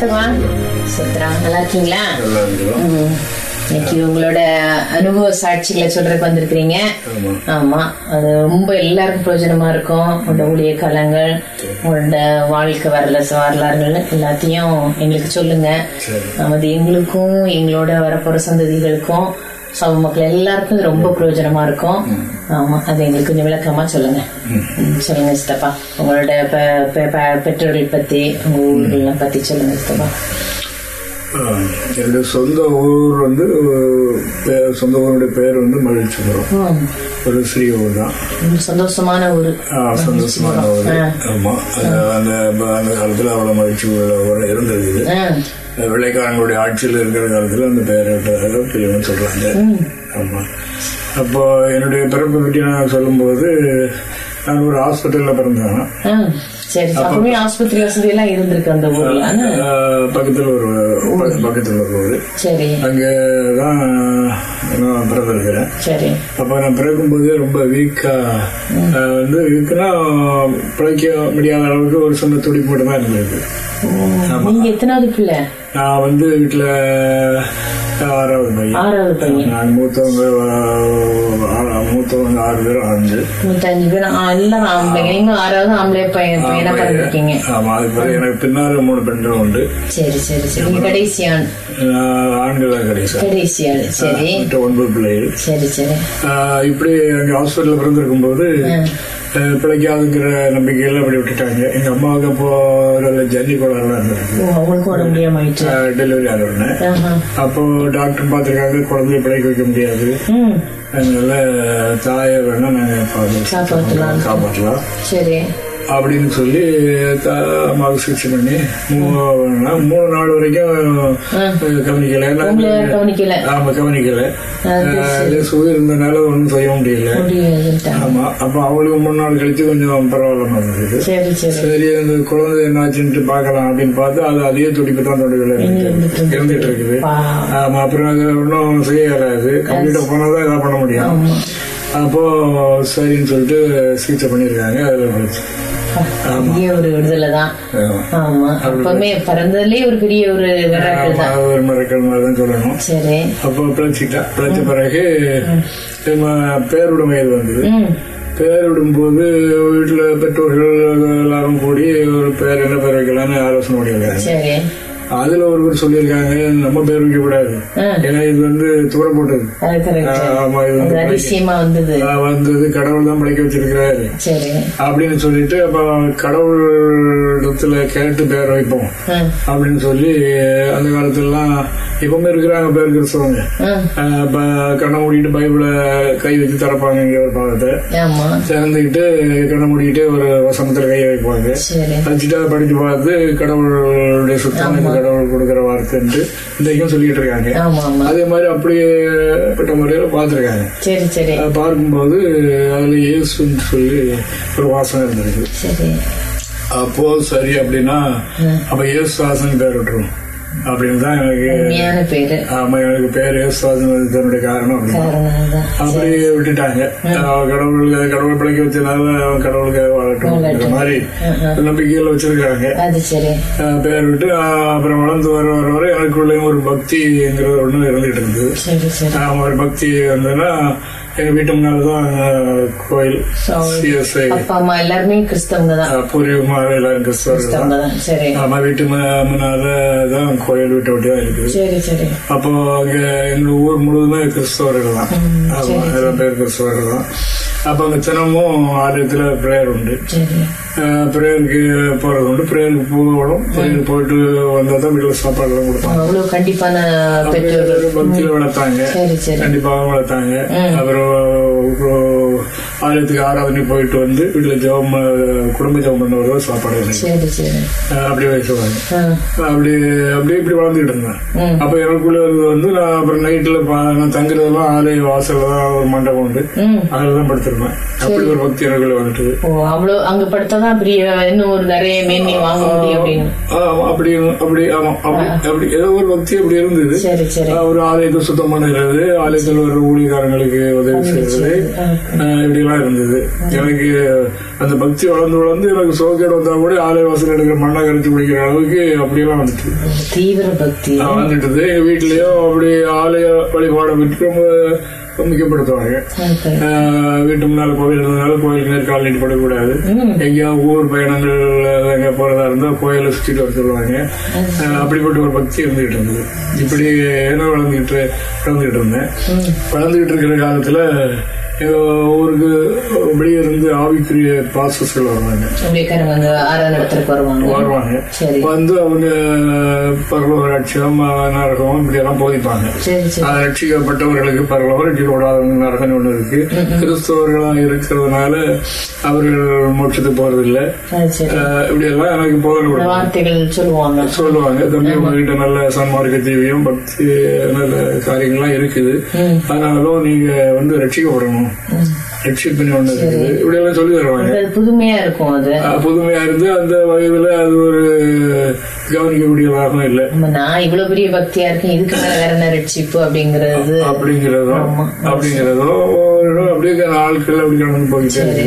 தவா சோத்திரம் நல்லா இருக்கீங்களா. இன்னைக்கு உங்களோட அனுபவ சாட்சிகளை சொல்றதுக்கு வந்திருக்கிறீங்க. ஆமா. அது ரொம்ப எல்லாருக்கும் பிரயோஜனமா இருக்கும். உங்களோட ஊழிய காலங்கள் உங்களோட வாழ்க்கை வரல வரலாறுகள் எல்லாத்தையும் எங்களுக்கு சொல்லுங்க. அது எங்களுக்கும் எங்களோட வரப்போற சந்ததிகளுக்கும் சம மக்கள் எல்லாருக்கும் ரொம்ப பிரயோஜனமா இருக்கும். ஆமா அது எங்களுக்கு கொஞ்சம் விளக்கமா சொல்லுங்க. சொல்லுங்க சித்தப்பா. உங்களோட பெற்றோர்கள் பத்தி உங்க ஊர்களெல்லாம் பத்தி சொல்லுங்க சித்தப்பா. என்னுடைய சொந்த ஊர் வந்து சொந்த ஊருடைய பேர் வந்து மகிழ்ச்சிபுரம். ஒரு சிறிய ஊர் தான். சந்தோஷமான ஊரு. சந்தோஷமான ஊர். ஆமா. அந்த அந்த காலத்துல அவ்வளவு மகிழ்ச்சி உள்ள ஊர் இருந்தது வெள்ளைக்காரங்களுடைய ஆட்சியில் இருக்கிற காலத்துல அந்த பேரை பெரியவங்க சொல்றாங்க. ம், ஆமா. அப்போ என்னுடைய பிறப்பை பற்றி நான் சொல்லும்போது நான் ஒரு ஹாஸ்பிட்டல்ல பிறந்தேன். பக்கத்துல ஒரு பக்க- பக்கத்துல ஒரு ஊர். சரி. அங்கதான் நான் பிறந்திருக்கிறேன். சரி. அப்ப நான் பிறக்கும்போது ரொம்ப வீக்கா வந்து வீக்குனா பிழைக்க முடியாத அளவுக்கு ஒரு சொன்ன துடிப்பு மட்டும் தான் இருந்தது நீங்க எத்தனாவது பிள்ளை? நான் வந்து வீட்டுல ஆறாவது பையன். நான் மூத்தவங்க மூத்தவங்க ஆறு பேர் ஆண்டு நூத்தஞ்சு பேர் ஆ, எல்லாரும் ஆம்பளைங்க நீங்க ஆறாவது ஆம்பளை பையன் பையனா பிறந்திருக்கீங்க. ஆமா அது பிறகு எனக்கு பின்னால மூணு பெண்கள் உண்டு. சரி சரி சரி. நீங்க கடைசி ஆண். நான் ஆண்கள் தான் கடைசி ஆள் சரி. ஒன்பது பிள்ளைகள். சரி சரி. இப்படி அங்க ஹாஸ்பிட்டல்ல பிறந்திருக்கும் போது பிழைக்காதுங்கிற நம்பிக்கையில அப்படி விட்டுட்டாங்க. எங்க அம்மாவுக்கு அப்போ நல்ல ஜன்னி கோளாறுலாம் இருந்திருக்கு. டெலிவரி ஆன உடனே. ஆஹா. அப்போ டாக்டர் பார்த்துருக்காங்க குழந்தைய பிழைக்க வைக்க முடியாது. அதனால தாயை வேணா நாங்க பாத்து- காப்பாத்தலாம். காப்பாற்றலாம் சரி. அப்படின்னு சொல்லி அம்மாவுக்கு சிகிச்சை பண்ணி மூணு நாள் வரைக்கும் கவனிக்கல. ஆமா கவனிக்கல. சுகர் இருந்தனால ஒன்றும் செய்ய முடியல. ஆமா அப்ப அவங்களுக்கு மூணு நாள் கழிச்சு கொஞ்சம் பரவாயில்லாம இருந்தது. சரி அந்த குழந்தை என்னாச்சுன்ட்டு பார்க்கலாம் அப்படின்னு பார்த்து அது அதே துடிப்பு தான் தொடுவில் இருந்துட்டு இருக்குது. ஆமா அப்புறம் அது ஒன்றும் செய்ய இயலாது. கம்ப்யூட்டா போனாதான் இதாக பண்ண முடியும். அப்போ சரின்னு சொல்லிட்டு சிகிச்சை பண்ணியிருக்காங்க அதுல போச்சு. பெரிய ஒரு விடுதலை தான். ஆமா. ஆமா. அப்பவுமே பிறந்ததுலயே ஒரு பெரிய ஒரு விராக்கள் ஆமா, தான். அது ஒரு மறக்கிற மாதிரி தான் சொல்லணும். சரி. அப்போ பிழைச்சிட்டா பிழைச்ச பிறகு வயது வந்தது. ம். பேர் விடும்போது வீட்டுல பெற்றோர்கள் எல்லாரும் கூடி ஒரு பேர் என்ன பேர் வைக்கலாம்னு ஆலோசனை பண்ணியிருக்காங்க சரி. அதுல ஒருவர் சொல்லியிருக்காங்க நம்ம பேர் வைக்க கூடாது. ஏன்னா இது வந்து தூரம் போட்டது. ஆமா இது வந்து வந்தது. கடவுள் தான் படைக்க வச்சிருக்கிறாரு. சரி. அப்படின்னு சொல்லிட்டு அப்ப கடவுள் இடத்துல கேட்டு பேர் வைப்போம். அப்படின்னு சொல்லி அந்த காலத்துலலாம் இப்பவுமே இருக்கிறாங்க பேர் கிறிஸ்தவங்க. கண்ணை மூடிட்டு பைபிளை கை வச்சு திறப்பாங்க இங்க ஒரு பாகத்தை. ஆமா. திறந்துக்கிட்டு கண்ணை மூடிட்டு ஒரு வசனத்துல கையை வைப்பாங்க. வச்சுட்டு அதை படிச்சு பார்த்து கடவுளுடைய சுத்தம் கடவுள் கொடுக்குற வார்த்தைன்ட்டு இன்றைக்கும் சொல்லிட்டு இருக்காங்க. அதே மாதிரி அப்படியே பட்ட முறையில பார்த்துருக்காங்க. பார்க்கும்போது அதுல இயேசுன்னு சொல்லி ஒரு வாசனை இருந்திருக்கு. அப்போ சரி அப்படின்னா அப்ப இயேசுவாசன் பேர் விட்டுரும் அப்படின்னு தான் எனக்கு ஆமா எனக்கு பேர் இயேசுவாசன் தன்னுடைய காரணம் அப்படி விட்டுட்டாங்க. கடவுள் கடவுள் பிழைக்க வச்சனால அவன் கடவுளுக்கு வாழட்டும் மாதிரி நம்பிக்கையில வச்சிருக்காங்க பேர் விட்டு அப்புறம் வளர்ந்து வர வர வர எனக்குள்ளேயும் ஒரு பக்திங்கிறது ஒண்ணு இருந்துகிட்டு இருந்தது. ஒரு பக்தி வந்ததுன்னா எங்க வீட்டு முன்னாலதான் கோயில் அப்பா அம்மா எல்லாருமே கிறிஸ்தவங்க தான். பூர்வீகமாக எல்லாரும் கிறிஸ்தவங்க தான் சரி. ஆமா வீட்டு மு- முன்னால தான் கோயில் வீட்டை ஒட்டி தான் இருக்குது. சரி சரி. அப்போ அங்க எங்க ஊர் முழுவதுமே கிறிஸ்தவர்கள் தான். ஆமா எல்லா பேர் கிறிஸ்தவர்கள் தான். அப்ப அங்க தினமும் ஆலயத்துல பிரேயர் உண்டு பிரேயருக்கு போறது உண்டு பிரேயருக்கு போகணும் பிரேயர் போயிட்டு வந்தா தான் வீட்டுல சாப்பாடு எல்லாம் கொடுப்பாங்க அவ்வளவு கண்டிப்பான பக்தியில வளர்த்தாங்க கண்டிப்பாக வளர்த்தாங்க அப்புறம் ஆலயத்துக்கு ஆராதனை போயிட்டு வந்து வீட்டுல ஜெபம் குடும்ப ஜெபம் பண்ண வருவோம் சாப்பாடு அப்படியே வைக்குவாங்க ஆ, அப்படி அப்படியே இப்படி வளர்ந்துட்டு இருந்தேன். அப்ப எனக்குள்ள வந்து நான் அப்புறம் நைட்ல நான் தங்குறதெல்லாம் ஆலய வாசல்ல தான் ஒரு மண்டபம் உண்டு. அதில் தான் படுத்திருப்பேன். அப்படி ஒரு பக்தி எனக்குள்ள வந்துட்டு. அங்க படுத்தாதான் பெரிய இன்னும் ஒரு நிறைய மேன்மை வாங்க முடியும் அப்படி அப்படி ஆமா அப்படி அப்படி ஏதோ ஒரு பக்தி அப்படி இருந்தது. ஒரு ஆலயத்தை சுத்தம் பண்ணுகிறது ஆலயத்தில் வர ஊழியக்காரங்களுக்கு உதவி செய்யறது இப்படி அப்படிலாம் இருந்தது. எனக்கு அந்த பக்தி வளர்ந்து வளர்ந்து எனக்கு சோகேடு வந்தா கூட ஆலய வாசல் எடுக்கிற மண்ணை கரைச்சி குடிக்கிற அளவுக்கு அப்படியெல்லாம் வந்துட்டு தீவிர பக்தி. வந்துட்டது. எங்க வீட்லயும் அப்படி ஆலய வழிபாடை விட்டு முக்கியப்படுத்துவாங்க வீட்டு முன்னால கோவில் இருந்ததுனால கோயிலுக்கு நேர் கால் நீட்டு படக்கூடாது எங்கேயா ஊர் பயணங்கள் எங்க போறதா இருந்தா கோயிலை சுத்திட்டு வர சொல்லுவாங்க. அப்படிப்பட்ட ஒரு பக்தி இருந்துகிட்டு இருந்தது. இப்படி என்ன வளர்ந்துகிட்டு வளர்ந்துகிட்டு இருந்தேன். வளர்ந்துகிட்டு இருக்கிற காலத்துல ஊருக்கு வெளியே இருந்து ஆவிக்குரிய பாசஸ்கள் வருவாங்க. வருவாங்க. வந்து அவங்க பரலோக லட்சியம் நரகம் இப்படி எல்லாம் போதிப்பாங்க ஆஹ் ரட்சிக்கப்பட்டவர்களுக்கு பரலோகம் ரட்சிக்கப்படாதவங்க நரகம் ஒண்ணு இருக்கு. கிறிஸ்தவர்களா இருக்கிறதுனால அவர்கள் மோட்சத்துக்கு போறதில்லை. சரி சரி. ஆஹ் இப்படி எல்லாம் எனக்கு போதனை சொல்லுவாங்க. சொல்லுவாங்க. தம்பி உங்ககிட்ட நல்ல சன்மார்க்க தீவியம் பக்தி நல்ல காரியங்கள்லாம் இருக்குது. அதனாலும் நீங்க வந்து ரட்சிக்கப்படணும். ரட்சிப்பின் ஒண்ணு இருக்குது. இப்படி எல்லாம் சொல்லி தருவாங்க. அது புதுமையா இருக்கும் அது. புதுமையா இருந்து அந்த வயதுல அது ஒரு கவனிக்கக்கூடியதாகவும் இல்லை. நான் இவ்வளவு பெரிய பக்தியா இருக்கேன் இதுக்கு மேல வேற என்ன ரட்சிப்பு அப்படிங்கறது? அப்படிங்கிறதும் அப்படிங்கிறதும் அப்படியே நாட்கள் அப்படி கடந்து போயிட்டே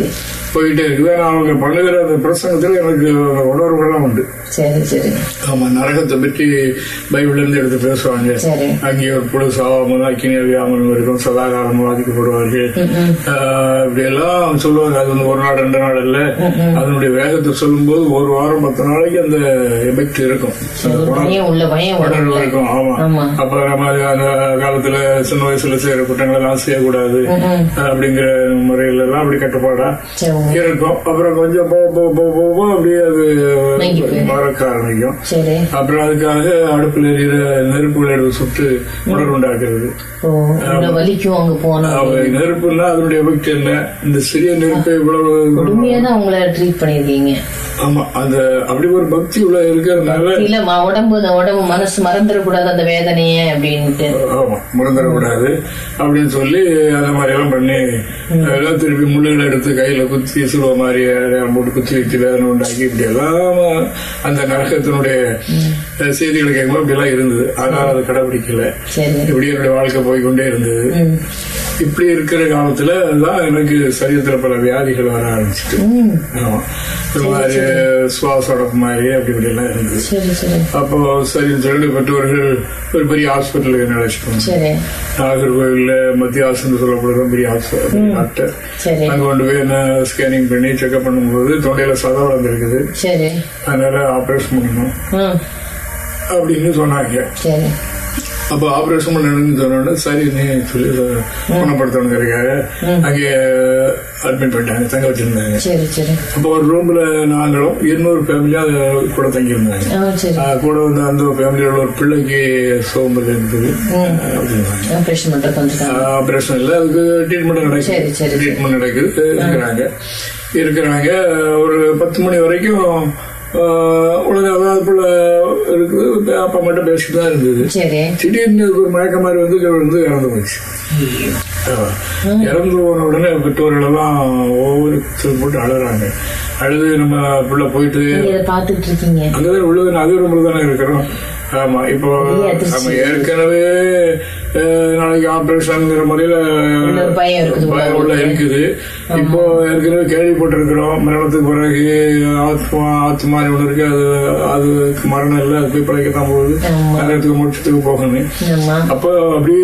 போயிட்டே இருக்குது ஆனா அவங்க பண்ணுகிற அந்த பிரசங்கத்துல எனக்கு உணர்வுகள்லாம் உண்டு. சரி சரி. ஆமா நரகத்தை பற்றி பைபிள்ல இருந்து எடுத்து பேசுவாங்க. அங்கே ஒரு புழு சாவாமல் அக்கினி அழியாமல் இருக்கும் சதாகாலம் பாதிக்கப்படுவார்கள். இப்படி எல்லாம் சொல்லுவாங்க. அது வந்து ஒரு நாள் ரெண்டு நாள் இல்ல. அதனுடைய வேகத்தை சொல்லும்போது ஒரு வாரம் பத்து நாளைக்கு அந்த எஃபெக்ட் இருக்கும். உணர்வு. இருக்கும் ஆமா. ஆமா. அப்ப நம்ம அந்த காலத்துல சின்ன வயசுல செய்யற குற்றங்கள் எல்லாம் செய்யக்கூடாது அப்படிங்கிற முறையில எல்லாம் அப்படி கட்டுப்பாடா? இருக்கும் அப்புறம் கொஞ்சம் போக போக போக போக அப்படியே அது. மறக்க ஆரம்பிக்கும். அப்புறம் அதுக்காக அடுப்பில் எரியிற நெருப்புகளை எடுத்து சுட்டு உணர்வு உண்டாக்குறது. ஓ இவ்வளவு வலிக்கும் அங்க போனா. அவ நெருப்புன்னா அதனுடைய எஃபெக்ட் என்ன? இந்த சிறிய நெருப்பை இவ்வளவு ஆமா அந்த அப்படி ஒரு பக்தி உள்ள இருக்கிறதுனால இல்ல உடம்பு உடம்பு மனசு மறந்துடக்கூடாது அந்த வேதனைய அப்படின்ட்டு. ஆமா முறந்துடக்கூடாது அப்படின்னு சொல்லி அந்த மாதிரி எல்லாம் பண்ணி எல்லாம் திருப்பி முள்ளுகளை எடுத்து கையில குத்தி சுடுவ மாதிரி போட்டு குத்தி வச்சு வேதனை உண்டாக்கி இப்படி எல்லாம் அந்த நரகத்தினுடைய செய்திகளை கேட்கும்போது எல்லாம் இருந்தது. ஆனால் அதை கடைபிடிக்கல இப்படி என்னுடைய வாழ்க்கை போய்க்கொண்டே இருந்தது. இப்படி இருக்கிற காலத்துல தான் எனக்கு சரீரத்துல பல வியாதிகள் வர ஆரம்பிச்சிட்டு. ஆமா. இந்த மாதிரி சுவாச மாதிரி அப்படி இப்படி எல்லாம் இருந்தது அப்போ சரி சொல்லிட்டு பெற்றோர்கள் ஒரு பெரிய ஹாஸ்பிட்டலுக்கு என்ன அழைச்சிட்டு சரி. நாகர்கோவில்ல மத்திய ஆசன் சொல்லப்படுற பெரிய ஹாஸ்பிட்டல் டாக்டர் அங்க கொண்டு போய் என்ன ஸ்கேனிங் பண்ணி செக்அப் பண்ணும்போது தொண்டையில சதை வளர்ந்துருக்குது. அதனால ஆபரேஷன் பண்ணணும். அப்படின்னு சொன்னாங்க. அப்போ ஆபரேஷன் பண்ணணும்னு சொன்னோடனே சரி நீ சொல்லி குணப்படுத்தணுங்கிறதுக்காக அங்கே அட்மிட் பண்ணிட்டாங்க தங்க வச்சிருந்தாங்க. சரி சரி. அப்போ ஒரு ரூம்ல நாங்களும் இருநூறு ஃபேமிலியா கூட தங்கியிருந்தாங்க. கூட வந்து அந்த ஃபேமிலியோட ஒரு பிள்ளைக்கு சோம்பல் இருந்தது. ஆபரேஷன் இல்லை அதுக்கு ட்ரீட்மெண்ட் நடக்குது. ட்ரீட்மெண்ட் நடக்குது இருக்கிறாங்க. இருக்கிறாங்க ஒரு பத்து மணி வரைக்கும் உலக அதாவது பிள்ளை இருக்குது. அப்பா மட்டும் பேசிட்டு தான் இருந்தது. திடீர்னு ஒரு மயக்க மாதிரி வந்து வந்து இறந்து போச்சு. இறந்து போன உடனே பெற்றோர்கள் எல்லாம் ஒவ்வொரு குத்தல் போட்டு அழுறாங்க. அழுது நம்ம பிள்ளை போயிட்டு. அங்கதான் உள்ளது அதே ரூம்ல தானே இருக்கிறோம். ஆமா இப்போ. நம்ம ஏற்கனவே நாளைக்கு ஆபரேஷன்ங்கிற முறையில பயம் இருக்குது உள்ள. இருக்குது. இப்போ ஏற்கனவே கேள்விப்பட்டிருக்கிறோம். மரணத்துக்கு பிறகு ஆத்மா ஆத்மா ஒன்று இருக்கு. அது அதுக்கு மரணம் இல்லை. அது போய் பிழைக்கத்தான் போகுது. ஆமா. நரகத்துக்கு மோட்சத்துக்கு போகணும். அப்போ அப்படியே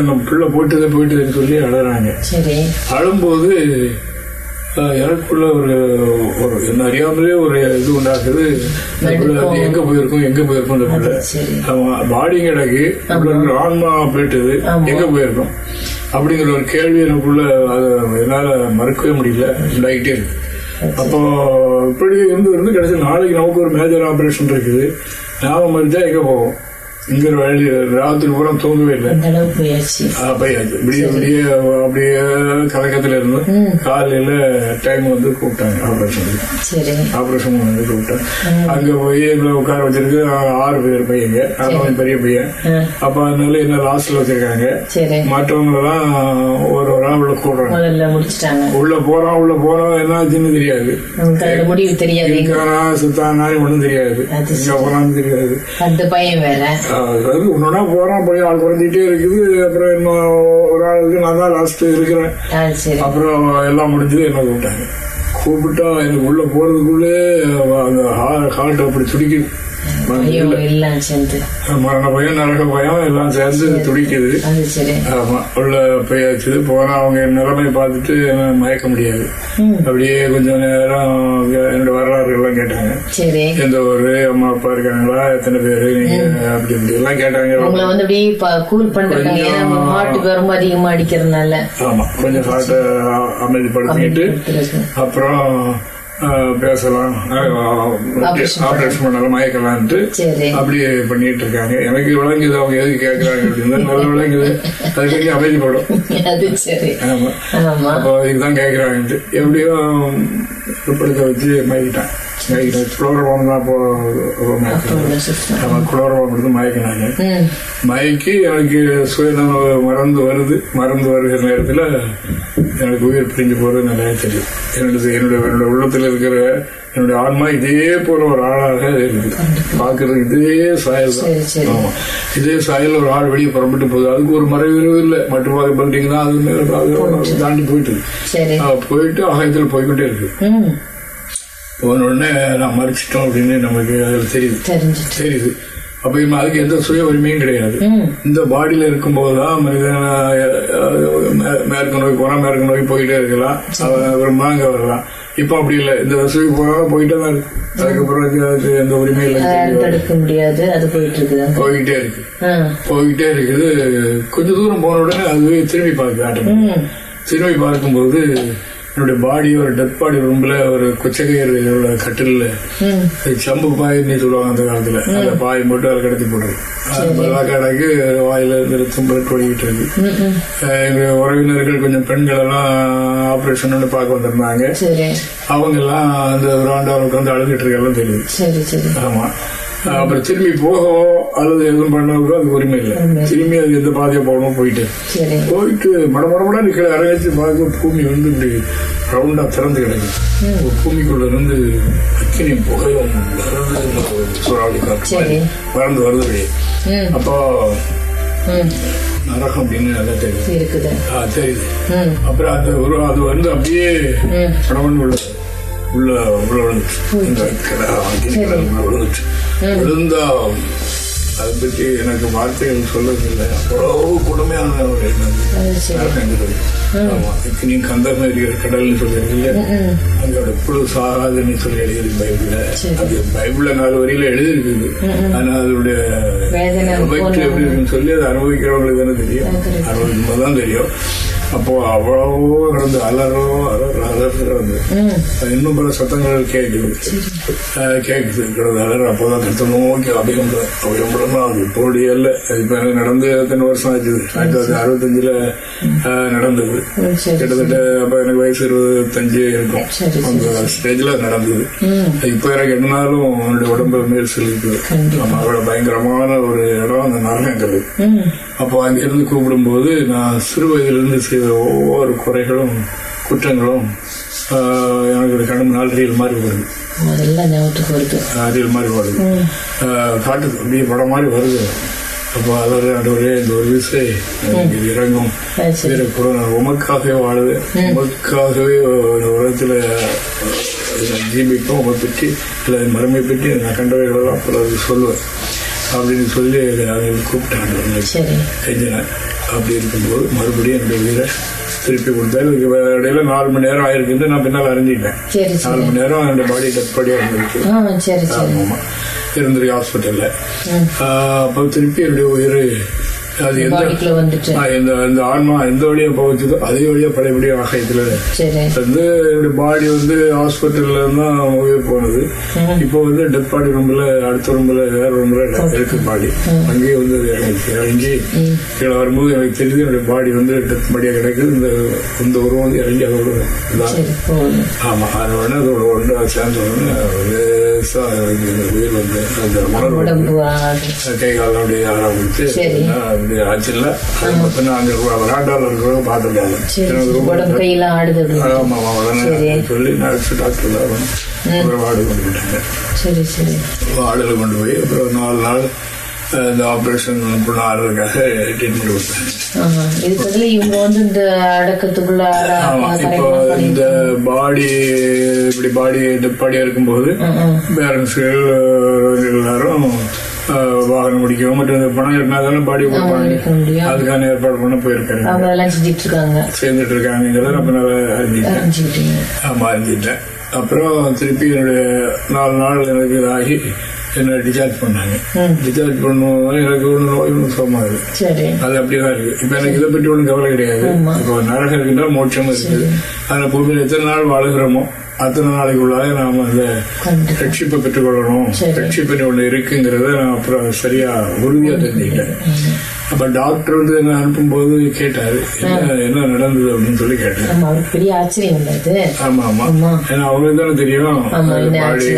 நம்ம பிள்ளை போயிட்டுதே போயிட்டுதுன்னு சொல்லி அழுறாங்க. அழும்போது எனக்குள்ள ஒரு ஒரு என்ன அறியாமலே ஒரு இது உண்டாக்குது வந்து எங்க போயிருக்கும் எங்க போயிருக்கும் இந்த பிள்ளை ஆமா. பாடி கிடக்கு ஆன்மா போயிட்டது. எங்க போயிருக்கும்? அப்படிங்கிற ஒரு கேள்வி எனக்குள்ள அது என்னால மறக்கவே முடியல. உண்டாகிட்டே இருக்கு. அப்போ இப்படி இருந்து இருந்து கடைசி நாளைக்கு நமக்கு ஒரு மேஜர் ஆபரேஷன் இருக்குது. நாம மறிச்சா எங்க போவோம்? இங்கிற வழி ராத்திரி பூரா தூங்கவே இல்லை. போயாச்சு. விடிய விடிய அப்படியே கலக்கத்துல இருந்து காலையில டைம் வந்து கூப்பிட்டாங்க ஆபரேஷனுக்கு சரி. ஆபரேஷன் வந்து கூப்பிட்டேன். அங்க போய் எங்களை உட்கார வச்சிருக்கு ஆறு பேர் பையங்க அவன் பெரிய பையன். அப்ப அதனால என்ன லாஸ்ட்ல வச்சிருக்காங்க? சரி. மற்றவங்க எல்லாம் ஒரு ஒரு ஆள் உள்ள கூடுறாங்க உள்ள போறான் உள்ள போறான் என்ன ஆச்சுன்னு தெரியாது. முடிவு தெரியாது. சுத்தானா ஒண்ணும் தெரியாது. தெரியாது. அந்த பையன் வேற. அதாவது ஒன்னொன்னா போறான் போய் ஆள் குறைஞ்சிட்டே இருக்குது. அப்புறம் இன்னும் ஒரு ஆளுக்கு நான் தான் லாஸ்ட் இருக்கிறேன். அப்புறம் எல்லாம் முடிஞ்சது என்ன கூப்பிட்டாங்க கூப்பிட்டா எனக்கு உள்ள போறதுக்குள்ளே அந்த ஹார்ட் அப்படி துடிக்குது ஐயோ எல்லாம் சேர்ந்து மரண பயம் நரக பயம் எல்லாம் சேர்ந்து துடிக்குது. ஆமா உள்ள போயாச்சு போனா அவங்க நிலைமை பார்த்துட்டு மயக்க முடியாது. அப்படியே கொஞ்சம் நேரம் என்னோட வரலாறு எல்லாம் கேட்டாங்க. சரி. எந்த ஊரு அம்மா அப்பா இருக்காங்களா எத்தனை பேரு நீங்க அப்படி இப்படி எல்லாம் கேட்டாங்க அதிகமா அடிக்கிறதுனால. ஆமா கொஞ்சம் ஹார்ட்டை அமைதிப்படுத்திக்கிட்டு அப்புறம் பேசலாம். ஆபரேஷன் பண்ணலாம். மயக்கலான்ட்டு சரி. அப்படி பண்ணிட்டு இருக்காங்க எனக்கு விளங்குது அவங்க எதுக்கு கேட்கறாங்க அப்படின்னு. நல்ல விளங்குது. அது கொஞ்சம் அமைதிப்படும் ஆமா. அப்போ இதுதான் கேட்கறாங்கன்ட்டு எப்படியும் படுக்க வச்சு மயக்கிட்டேன். குளோரபாம் தான் அப்போ மயக்கினாங்க மயக்கி எனக்கு சுயநல மறந்து வருது மறந்து வருகிற நேரத்தில் எனக்கு உயிர் பிரிஞ்சு போறது நல்லா தெரியும். என்னோட என்னுடைய என்னுடைய உள்ளத்தில் இருக்கிற என்னுடைய ஆன்மா இதே போல ஒரு ஆளாக இருக்குது. பார்க்கறது இதே சாயல் தான். இதே சாயல் ஒரு ஆள் வெளியே புறப்பட்டு போகுது. அதுக்கு ஒரு மறைவு இல்லை. மட்டும் பார்க்க பண்ணிட்டீங்கன்னா அது தாண்டி போயிட்டு போயிட்டு ஆகாயத்தில் போய்கிட்டே இருக்கு. உடனே நான் மறைச்சிட்டோம் அப்படின்னு நமக்கு அதில் தெரியுது. தெரியுது. அப்ப இவன் அதுக்கு எந்த சுய உரிமையும் கிடையாது. இந்த பாடியில இருக்கும்போது தான் மனிதன் மேற்கு நோக்கி போனா மேற்கு நோக்கி போயிட்டே இருக்கலாம். விரும்பினா அங்க வரலாம். இப்போ அப்படி இல்லை. இந்த வசதி போனா போயிட்டே தான் இருக்கு. அதுக்கப்புறம் அதுக்கு- அதுக்கு எந்த உரிமையும் இல்லை முடியாது. அது போயிட்டு இருக்குது போய்கிட்டே இருக்கு. ஆ. போய்கிட்டே இருக்குது. கொஞ்ச தூரம் போன உடனே அதுவே திரும்பி ம். திரும்பி பார்க்கும்போது என்னுடைய பாடி ஒரு டெத் பாடி ரூம்ல ஒரு குச்சகையரோட கட்டில்ல ம். சம்பு பாயின்னு சொல்லுவாங்க அந்த காலத்துல. அந்த பாய் மட்டும் அதை கடத்தி போட்டுருக்கு கடைக்கு வாயில இருந்து பிளட் ஓடிக்கிட்டு இருக்கு. எங்க உறவினர்கள் கொஞ்சம் பெண்கள் எல்லாம் ஆபரேஷன் பார்க்க வந்திருந்தாங்க. அவங்க எல்லாம் அந்த விராண்டாவில் உட்காந்து அழுதுட்டு இருக்கலாம் தெரியுது. ஆமா. அப்புறம் திரும்பி போகவோ அல்லது எதுவும் பண்ணவோ அதுக்கு உரிமை இல்லை. திரும்பி அது எந்த பாதையை போகணும் போயிட்டு. போயிட்டு மடமடமட கீழே இறங்கி பார்க்க பூமி வந்து இப்படி ரவுண்டா திறந்து கிடக்கு. பூமிக்குள்ள இருந்து அக்கினி புகையும் சூறாவளி காற்று சரி. வறந்து வருது. அப்போ நரகம் அப்படின்னு நல்லா தெரியுது. தெரியுது. அப்புறம் அந்த ஒரு அது வந்து அப்படியே ம். கணவன் உள்ள உள்ள விழுந்துச்சு. விழுந்துச்சு. விழுந்தா அதை பற்றி எனக்கு வார்த்தைகள் சொல்லவில்லை. அவ்வளவு கொடுமையான ஒரு எண்ணம் அது சரி நரகங்கிறது. ஆமா அக்கினி கந்தம் எரிகிற கடல்னு சொல்லியிருக்கீங்க ம் அங்க எப்பொழுது சாகாதுன்னு சொல்லி எழுதியிருக்கு பைபிள்ல. அது பைபிள்ல நாலு வரியில எழுதியிருக்குது ஆனா அதனுடைய எஃபெக்ட் எப்படி இருக்குன்னு சொல்லி அதை அனுபவிக்கிறவங்களுக்கு தானே தெரியும். அனுபவிக்கும் தான் தெரியும். அப்போ அவ்வளவோ நடந்து அலறோ அலற ம். இன்னும் பல சத்தங்கள் கேட்குது. கிடந்து அலற அப்போதான் கருத்து நோக்கி அபிகம்பரம் அபிகம்பரம் அது இப்போடி இல்லை அது இப்போ எனக்கு நடந்து எத்தனை வருஷம் ஆச்சு ஆயிரத்தி தொள்ளாயிரத்தி அறுபத்தஞ்சில் நடந்தது கிட்டத்தட்ட அப்போ எனக்கு வயசு இருபத்தஞ்சு இருக்கும் அந்த ஸ்டேஜில் நடந்தது இப்போ எனக்கு என்னாலும் என்னுடைய உடம்பு மேல் செலுத்துது. நம்ம அவ்வளோ பயங்கரமான ஒரு இடம் அந்த நரகங்கிறது அப்போ அங்கிருந்து கூப்பிடும்போது நான் சிறு வயதிலிருந்து செய்த ஒவ்வொரு குறைகளும் குற்றங்களும் எனக்கு கண் நாள் ரீல் மாதிரி வருது அதெல்லாம் ஞாபகத்துக்கு வருது. ஆஹ், ரீல் மாதிரி வருது காட்டுது அப்படியே படம் மாதிரி வருது. அப்போ அதோட ஆண்டவரே இந்த ஒரு விசை இது இறங்கும். அது கூட நான் உமக்காகவே வாழுது. உமக்காகவே உலகத்தில் ஜீபிப்போம் உமை பற்றி இல்லை மறுமை பற்றி நான் கண்டவைகளெல்லாம் அப்பொழுது சொல்லுவேன். அப்படின்னு சொல்லி அவங்க கூப்பிட்டாங்க. சரி. செஞ்சேன் அப்படி இருக்கும்போது மறுபடியும் என்னுடைய உயிரை திருப்பி கொடுத்தாரு. இதுக்கு இடையில நாலு மணி நேரம் ஆயிருக்குன்னு நான் பின்னால் அறிஞ்சிட்டேன். சரி நாலு மணி நேரம் என்னோட பாடி டெத் பாடியாக இருந்துச்சு. ஆமாம் இருந்திருக்கு ஹாஸ்பிட்டலில் அப்போ திருப்பி என்னுடைய உயிர் அது எந்த இந்த ஆன்மா எந்த வழியா போச்சுதோ அதே வழியா பழையபடியும் ஆகாயத்துல வந்து என்னுடைய பாடி வந்து ஹாஸ்பிட்டல்ல தான் உயிர் போனது. இப்போ வந்து டெத் பாடி ரூம்ல அடுத்த ரூம்ல வேற ரூம்ல இருக்கு பாடி அங்கேயே வந்து அது இறங்கிச்சு இறங்கி கீழே வரும்போது எனக்கு தெரியுது என்னுடைய பாடி வந்து டெத் பாடியா கிடைக்குது. இந்த இந்த உருவம் வந்து இறங்கி அதோட சரி போகுது ஆமா அதோட அதோட ஒன்று சேர்ந்த எனக்கு உயிர் வந்து அந்த உணர்வு. கை காலம் அப்படி மட்டும் நான் அங்க விராண்டாவில் இருக்கிறவங்க பார்த்துருக்காங்க. ஆமா உடனே. சொல்லி நர்ஸ் டாக்டர் அப்புறம் வார்டு கொண்டு போயிட்டாங்க. வார்டில் கொண்டு போய் அப்புறம் நாலு நாள் இந்த ஆப்ரேஷன் ஆடுறதுக்காக ட்ரீட்மெண்ட் கொடுத்தாங்க. இவங்க வந்து இந்த அடக்கத்துக்குள்ள இப்போ இந்த பாடி இப்படி பாடி பாடியா இருக்கும்போது. பேரண்ட்ஸ்கள் எல்லாரும் வாகனம் பிடிக்கவும் மற்றும் பணம் தானே பாடி கொடுப்பாங்க அதுக்கான ஏற்பாடு பண்ண போயிருக்காங்க சேர்ந்துட்டு இருக்காங்கிறத நம்ம நல்லா அறிஞ்சிட்டேன் ஆமா அறிஞ்சிட்டேன் அப்புறம் திருப்பி என்னுடைய நாலு நாள் எனக்கு இதாகி என்ன டிஸ்சார்ஜ் பண்ணாங்க. ம். டிஸ்சார்ஜ் பண்ணும்போது எனக்கு ஒன்றும் நோய் ஒன்றும் சுகமாகுது. அது அப்படிதான் இருக்கு. இப்ப எனக்கு இதை பற்றி ஒன்றும் கவலை கிடையாது. இப்போ நரகம் இருக்குன்னா மோட்சம் இருக்குது அதுல பூமியில் எத்தனை நாள் வாழுகிறோமோ அத்தனை நாளைக்குள்ளாக நாம அந்த ரட்சிப்பை பெற்றுக்கொள்ளணும். சரி. ரட்சிப்பு ஒண்ணு இருக்குங்கிறத நான் அப்புறம் சரியா உறுதியா தெரிஞ்சுக்கிட்டேன். அப்ப டாக்டர் வந்து என்ன அனுப்பும்போது கேட்டாரு என்ன என்ன நடந்தது? அப்படின்னு சொல்லி கேட்டாரு. அவருக்கு பெரிய ஆச்சரியம் ஆமா ஆமா. ஏன்னா அவங்களுக்கு தானே தெரியும். பாடி.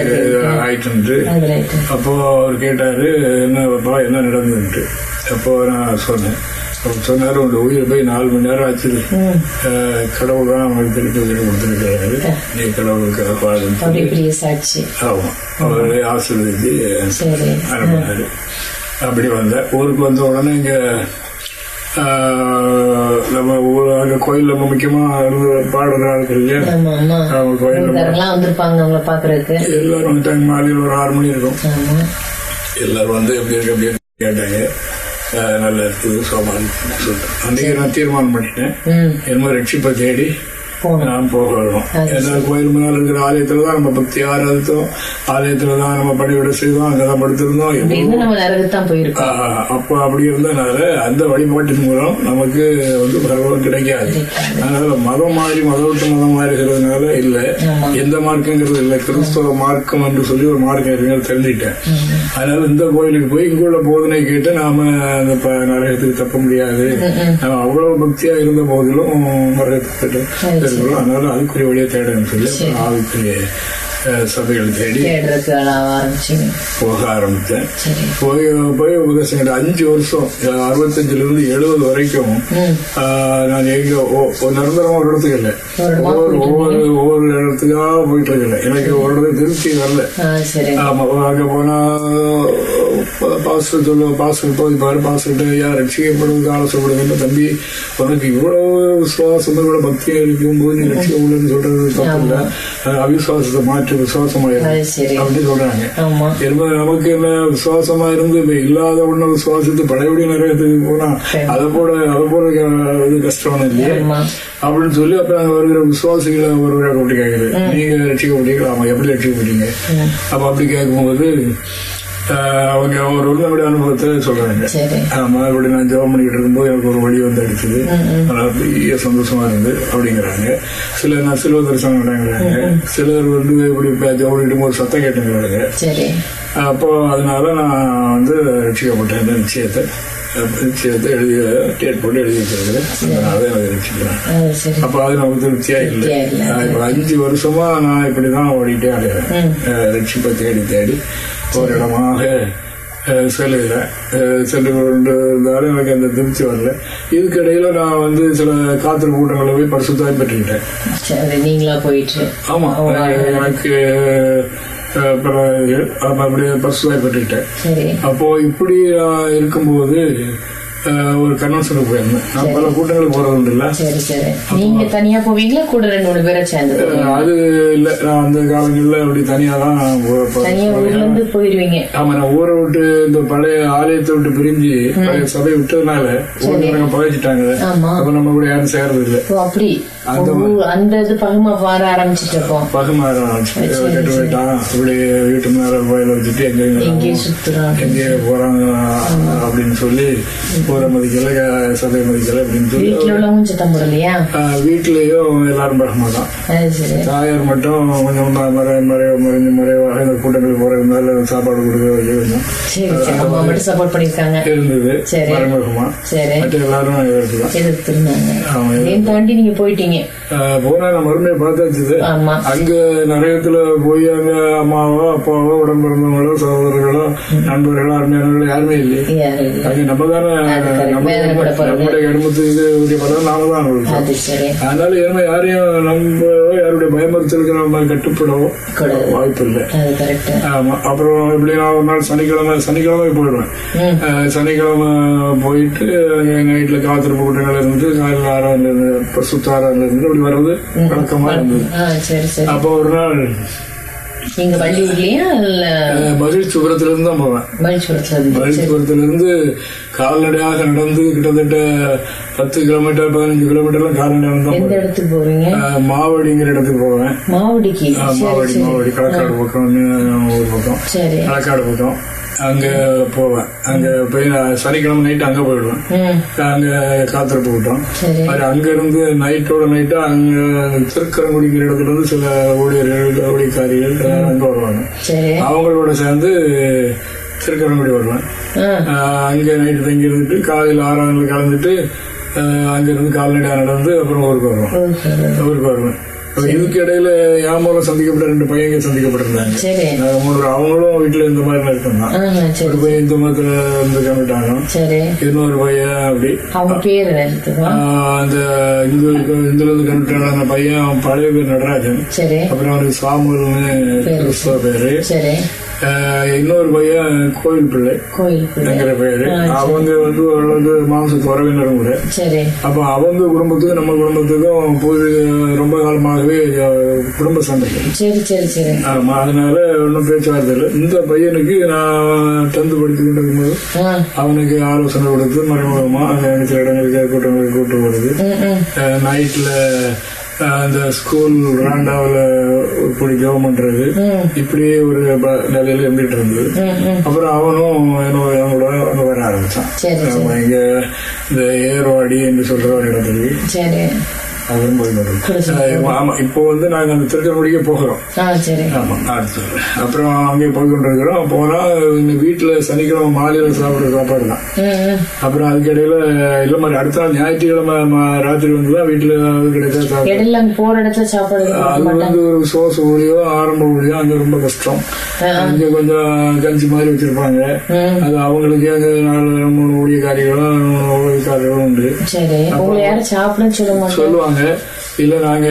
ஆயிட்டு அப்போ அவர் கேட்டாரு என்னப்பா என்ன நடந்ததுன்ட்டு? அப்போ நான் சொன்னேன். அவர் சொன்னாரு உங்க உயிர் போய் நாலு மணி நேரம் ஆச்சு. கடவுள் தான் அவங்களுக்கு திருப்பி உயிர் கொடுத்துருக்காரு நீ கடவுளுக்கு சொல்லி. சாட்சி ஆமா. அவரே ஆசீர்வதிச்சு சரி. அனுப்பினாரு. அப்படி வந்தேன் ஊருக்கு வந்த உடனே இங்க நம்ம ஊர் அங்க கோயில் நம்ம முக்கியமா பாடுற ஆட்கள் இல்லையா அவங்க கோயில் எல்லாரும் வந்துட்டாங்க. மாலையில் ஒரு ஆறு மணி இருக்கும். எல்லாரும் வந்து எப்படி இருக்கு அப்படி கேட்டாங்க. நல்லா இருக்குது சோமான் சொல்லிட்டு அன்னைக்கு நான் தீர்மானம் பண்ணிட்டேன். ம். என்ன ரட்சிப்பை தேடி நாம் போகணும் ஏன்னா கோயில் முன்னால் இருக்கிற ஆலயத்துல தான் நம்ம பக்தி ஆராதித்தோம். ஆலயத்துல தான் நம்ம பணிவிட செய்தோம் அங்கதான் படுத்திருந்தோம். அப்போ அப்படி இருந்தனால அந்த வழிபாட்டின் மூலம் நமக்கு வந்து பகவான் கிடைக்காது. அதனால மதம் மாறி விட்டு மதம் மாறுகிறதுனால இல்ல. எந்த மார்க்குங்கிறது இல்ல. கிறிஸ்தவ மார்க்கம் என்று சொல்லி ஒரு மார்க்கம் இருக்குன்னு தெரிஞ்சுட்டேன் அதனால இந்த கோயிலுக்கு போய் இங்குள்ள போதனை கேட்டு நாம அந்த நரகத்துக்கு தப்ப முடியாது. நம்ம அவ்வளவு பக்தியா இருந்த போதிலும் நரகத்துக்கு இருக்கிறோம் அதனால அதுக்குரிய வழியை அப்புறம் ஆவிக்குரிய அஹ், சபைகள் தேடி போக ஆரம்பித்தேன். போய் போய் உபதேசம் அஞ்சு வருஷம் அறுபத்தஞ்சுல இருந்து எழுபது வரைக்கும் நான் எங்க நிரந்தரமா ஒரு இடத்துக்கு இல்லை. ஒவ்வொரு ஒவ்வொரு ஒவ்வொரு இடத்துக்கா போயிட்டு இருக்கல எனக்கு ஒரு திருப்தி வரல. ஆமா அங்க போனா பாஸ்டர் சொல்லுவோம் பாஸ்டர் போய் பாரு பாஸ்டர் ஐயா ரட்சிக்கப்படுவதுக்கு ஆலோசப்படுதுன்னு தம்பி உனக்கு இவ்வளவு விசுவாசம் இவ்வளவு பக்தியா இருக்கும் போது நீ ரட்சிக்கப்படுன்னு சொல்றது தப்பு இல்ல அது அவிசுவாசத்தை மாற்றி சரி. அப்படின்னு சொல்றாங்க. என்பது நமக்கு என்ன விசுவாசமா இருந்து இப்ப இல்லாத ஒண்ணு விசுவாசத்து படையபடி நிறையத்துக்கு போனா அதை போட அதை க- இது கஷ்டம் இல்லையா? அப்படின்னு சொல்லி அப்ப அங்க வருகிற விசுவாசிகளை ஒரு கூப்பிட்டு கேட்குது நீங்க ரட்சிக்கப்பட்டீங்களா ஆமா. எப்படி ரட்சிக்கப்பட்டீங்க அப்ப அப்படி கேட்கும்போது அவங்க ஒரு உண்மையுடைய அனுபவத்தை சொல்றாங்க. ஆமா அப்படி நான் ஜெபம் பண்ணிட்டு இருக்கும்போது எனக்கு ஒரு வழி வந்து அடிச்சது. பெரிய சந்தோஷமா இருந்து அப்படிங்கிறாங்க. சிலர் நான் சிலுவ தரிசனம் விடாங்கிறாங்க சிலர் வந்து இப்படி இப்ப ஜெபம் பண்ணிட்டு ஒரு சத்தம் கேட்டுங்கிறாங்க. அப்போ அதனால நான் வந்து ரட்சிக்கப்பட்டேன் இந்த நிச்சயத்தை. நிச்சயத்தை எழுதி டேட் போட்டு எழுதி வச்சிருக்கிறேன். அதனால எனக்கு ரட்சிக்கிறேன். அப்போ அது நமக்கு திருப்தியா இல்லை. இப்போ அஞ்சு வருஷமா நான் இப்படிதான் ஓடிட்டே அடையிறேன் ரட்சிப்பை தேடி தேடி. ஒரு இடமாக செல்லுகிறேன் சென்று கொண்டு இருந்தாலும் எனக்கு அந்த திருப்தி வரல. இதுக்கிடையில நான் வந்து சில காத்திரு கூட்டங்களை போய் பரிசுத்தாய் பெற்றுக்கிட்டேன். நீங்களா போயிட்டு ஆமா எனக்கு அப்படியே பரிசுத்தாய் பெற்றுக்கிட்டேன். அப்போ இப்படி இருக்கும்போது ஒரு கன்வென்ஷனுக்கு போயிருந்தேன். நான் பல கூட்டங்களுக்கு போறது இல்ல சரி சரி. நீங்க தனியா போவீங்களா? கூட ரெண்டு மூணு பேரை சேர்ந்து? அது இல்ல. நான் அந்த காலங்கள்ல அப்படி தனியா தான் தனியா ஊர்ல இருந்து போயிருவீங்க. ஆமா நான் ஊரை விட்டு இந்த பழைய ஆலயத்தை விட்டு பிரிஞ்சு பழைய சபை விட்டதுனால ஊருக்கு பகைச்சிட்டாங்க அப்ப நம்ம கூட யாரும் சேர்றது இல்ல. அப்படி. அந்த இது பகமா வர ஆரம்பிச்சிட்டு இருக்கோம் இப்படி வீட்டு மேல கோயில வச்சுட்டு எங்கேயும் எங்கேயே போறாங்க அப்படின்னு சொல்லி ஊரை மதிக்கல சபை மதிக்கல அப்படின்னு சொல்லி சத்தம் போடலையா? வீட்லயும் எல்லாரும் பகமா தான். தாயார் மட்டும் கொஞ்சம் மறை மறை மறைஞ்சு மறைவாக இந்த கூட்டங்களுக்கு போறதுனால சாப்பாடு கொடுக்க மட்டும் சப்போர்ட் பண்ணிருக்காங்க இருந்தது. சரி. மறைமுகமா. சரி. மற்ற எல்லாரும் எதிர்த்துதான் எதிர்த்திருந்தாங்க. தாண்டி நீங்க போயிட்டீங்க. ஆஹ், போனா நான் மறுமையை பார்த்தாச்சு. ஆமா. அங்க நரகத்துல போய் அங்க அம்மாவோ அப்பாவோ உடன் பிறந்தவங்களோ சகோதரர்களோ நண்பர்களோ அருமையானவர்களோ யாருமே இல்லை. அது நம்ம தானே. நம்ம. நம்முடைய கருமத்துக்கு உரிய நாம தான் அதனால இனிமே யாரையும் நம்ம யாருடைய பயமுறுத்தலுக்கு நம்ம கட்டுப்படவோ கூடாது. வாய்ப்பு இல்லை. ஆமா. அப்புறம் இப்படி நான் ஒரு நாள் சனிக்கிழமை சனிக்கிழமை போயிடுவேன். சனிக்கிழமை போயிட்டு நைட்ல காத்திருப்பு கூட்டங்கள் இருந்துட்டு காலையில் ஆறாவில் இருந்து இப்போ சுத்த ஆறாவில் இருந்து இப்படி வர்றது வழக்கமா இருந்தது. ஆ சரி சரி. அப்போ ஒரு நாள் நீங்க வள்ளியூர்லயா இல்ல? மகிழ்ச்சிபுரத்துல இருந்து தான் போவேன். மகிழ்ச்சிபுரத்துல இருந்து கால்நடையாக நடந்து கிட்டத்தட்ட பத்து கிலோமீட்டர் பதினஞ்சு கிலோமீட்டர்லாம் கால்நடை நடந்து தான் எந்த இடத்துக்கு மாவடிங்கிற இடத்துக்கு போவேன். மாவடிக்கு. மாவடி மாவடி களக்காடு பக்கம் ஒரு பக்கம். சரி. களக்காடு பக்கம். அங்க போவேன். அங்க போய் நான் சனிக்கிழமை நைட்டு அங்க போயிடுவேன். அங்க காத்திருப்பு விட்டோம் அது அங்க இருந்து நைட்டோட நைட்டா அங்க திருக்கரங்குடிங்கிற இடத்துல இருந்து சில ஊழியர்கள் ஊழியக்காரிகள் அங்க வருவாங்க. அவங்களோட சேர்ந்து திருக்கரங்குடி வருவேன். அங்க நைட்டு தங்கி இருந்துட்டு காலையில் ஆறாவது கலந்துட்டு அஹ், அங்க இருந்து கால்நடையா நடந்து அப்புறம் ஊருக்கு வருவோம் ஓகே ஊருக்கு வருவேன். இதுக்கு இடையில மூலம் சந்திக்கப்பட்ட ரெண்டு பையங்க சந்திக்கப்பட்டிருந்தாங்க. மூணு. அவங்களும் வீட்டுல இந்த மாதிரி சரி ஒரு பையன் இந்த மதத்துல இருந்து கிளம்பிட்டாங்க சரி. இன்னொரு பையன் அப்படி. அந்த இந்து இந்துல இருந்து கிளம்பிட்டாங்க அந்த பையன் பழைய பேர் நடராஜன். சரி. அப்புறம் அவனுக்கு சாமுல்னு கிறிஸ்தவ பேரு. இன்னொரு பையன் பிள்ளை. கோயில் பிள்ளை. என்கிற பேரு. அவங்க வந்து ஓரளவுக்கு மாம்சத்து உறவினரும் கூட. அப்ப அவங்க குடும்பத்துக்கும் நம்ம குடும்பத்துக்கும் போய் ரொம்ப காலமாகவே குடும்ப சண்டை. சரி சரி சரி. ஆமா அதனால ஒன்றும் பேச்சுவார்த்தை இல்லை. இந்த பையனுக்கு நான் டென்த் படிச்சுக்கிட்டு இருக்கும்போது ஆ. அவனுக்கு ஆலோசனை கொடுத்து மறைமுகமா சில இடங்களுக்கு கூட்டங்களுக்கு கூட்டு போடுது நைட்ல அந்த ஸ்கூல் ராண்டாவில் இப்படி ம் இப்படியே ஒரு நிலையில இருந்துட்டு இருந்தது. அப்புறம் அவனும் என்னோட அவங்களோட அங்க வர ஆரம்பிச்சான். இங்க இந்த ஏர்வாடி என்று சொல்ற ஒரு இடத்துக்கு. ஆமா இப்போ வந்து நாங்க அந்த திருச்செங்கோடிக்கே போகிறோம். ஆமா அடுத்து. அப்புறம் அங்கே போய் கொண்டிருக்கிறோம். போனா இந்த வீட்டுல சனிக்கிழமை மாலையில சாப்பிடுற சாப்பாடு தான். அப்புறம் அதுக்கு இடையில இல்ல மாதிரி அடுத்த நாள் ஞாயிற்றுக்கிழமை ராத்திரி வந்து தான் வீட்டுல கிடைச்சா சாப்பிடு அது வந்து ஒரு சோசு ஊழியோ ஆரம்ப ஊழியோ அங்க ரொம்ப கஷ்டம். அங்க கொஞ்சம் கஞ்சி மாதிரி வச்சிருப்பாங்க. அது அவங்களுக்கு அங்க நாலு மூணு ஊழியக்காரிகளும் ஊழியக்காரிகளும் உண்டு. சரி. சொல்லுவாங்க இல்ல நாங்க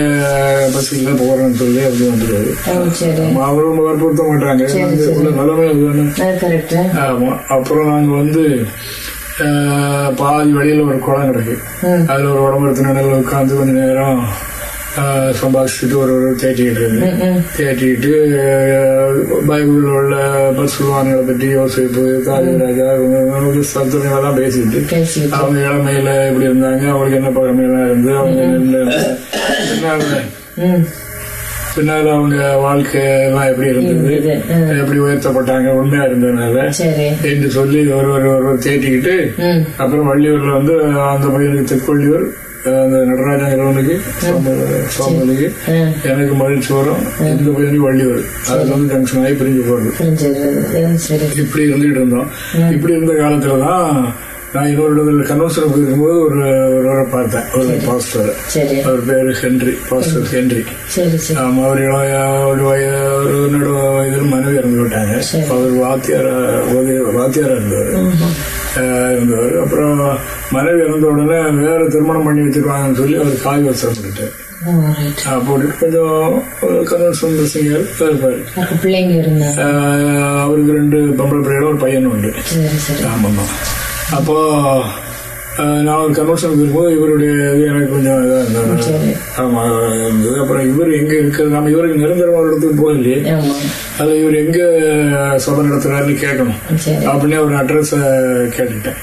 பஸ்ல போறோம்னு சொல்லி அப்படி சரி. அவரும் வற்புறுத்த மாட்டாங்க. உள்ள நிலைமை அதுதானே. அப்புறம் நாங்க வந்து பாதி வழியில ஒரு குளம் கிடக்கு. அதுல ஒரு உடம்பு நிலையில உட்காந்து கொஞ்ச நேரம் சம்பாதிச்சுட்டு ஒரு ஒரு தேட்டிக்கிட்டு இருக்கு அஹ், பைபிள்ல உள்ள பசுவான்களை பற்றி யோசிப்பு காளிராஜா இவங்க சத்துவங்கள்லாம் பேசிட்டு பேசிக்கிட்டு அவங்க இளமையில எப்படி இருந்தாங்க அவங்களுக்கு என்ன பழமையெல்லாம் இருந்து அவங்க என்ன- பின்னால அவங்க வாழ்க்கை எல்லாம் எப்படி இருந்தது எப்படி உயர்த்தப்பட்டாங்க உண்மையா இருந்ததுனால என்று சொல்லி ஒரு ஒரு ஒரு தேட்டிக்கிட்டு அப்புறம் வள்ளியூர்ல வந்து அந்த பையனுக்கு தெற்கொள்ளியூர் அஹ் அந்த நடராஜங்கிறவனுக்கு சுவாமிக்கு ம் எனக்கு மகிழ்ச்சி வரும் இந்த பையனுக்கு வள்ளியூர் அதுல வந்து ஜங்ஷன் ஆகி பிரிஞ்சு போறது. இப்படி இருந்துகிட்டு இருந்தோம். இப்படி இருந்த காலத்துல தான் நான் இன்னொரு இடத்துல கன்வென்ஷன் போயிருக்கும்போது ஒரு ஒருவரை பார்த்தேன். ஒரு பாஸ்டர் அவர் பேரு ஹென்றி பாஸ்டர் ஹென்றி. ஆமா, அவர் இளைய- ஒரு வய ஒரு நடு வயதில் மனைவி இறந்து விட்டாங்க. அவர் வாத்தியார வாத்தியாரா இருந்தவர். அஹ் இருந்தவர். அப்புறம் மனைவி இறந்த உடனே வேற திருமணம் பண்ணி வச்சிருவாங்கன்னு சொல்லி அவர் காய் ஓ ரைட் போட்டுட்டு கொஞ்சம் கன்வென்ஷன் சிங்கர் இருப்பாரு. அவருக்கு ரெண்டு பொம்பளை பிள்ளைகளும் ஒரு பையன் உண்டு. ஆமாம்மா. அப்போ நான் ஒரு கன்வென்ஷனுக்கு இருக்கும்போது இவருடைய இது எனக்கு கொஞ்சம் இதாக இருந்தது சரி ஆமா இருந்தது. அப்புறம் இவர் எங்க இருக்கிறது? நம்ம இவருக்கு நிரந்தரமான ஒரு இடத்துக்கு போகலையே. ஆமா. அது இவர் எங்க சபை நடத்துறாருன்னு கேட்கணும். அப்படின்னு ஒரு அட்ரஸ் கேட்டுட்டேன்.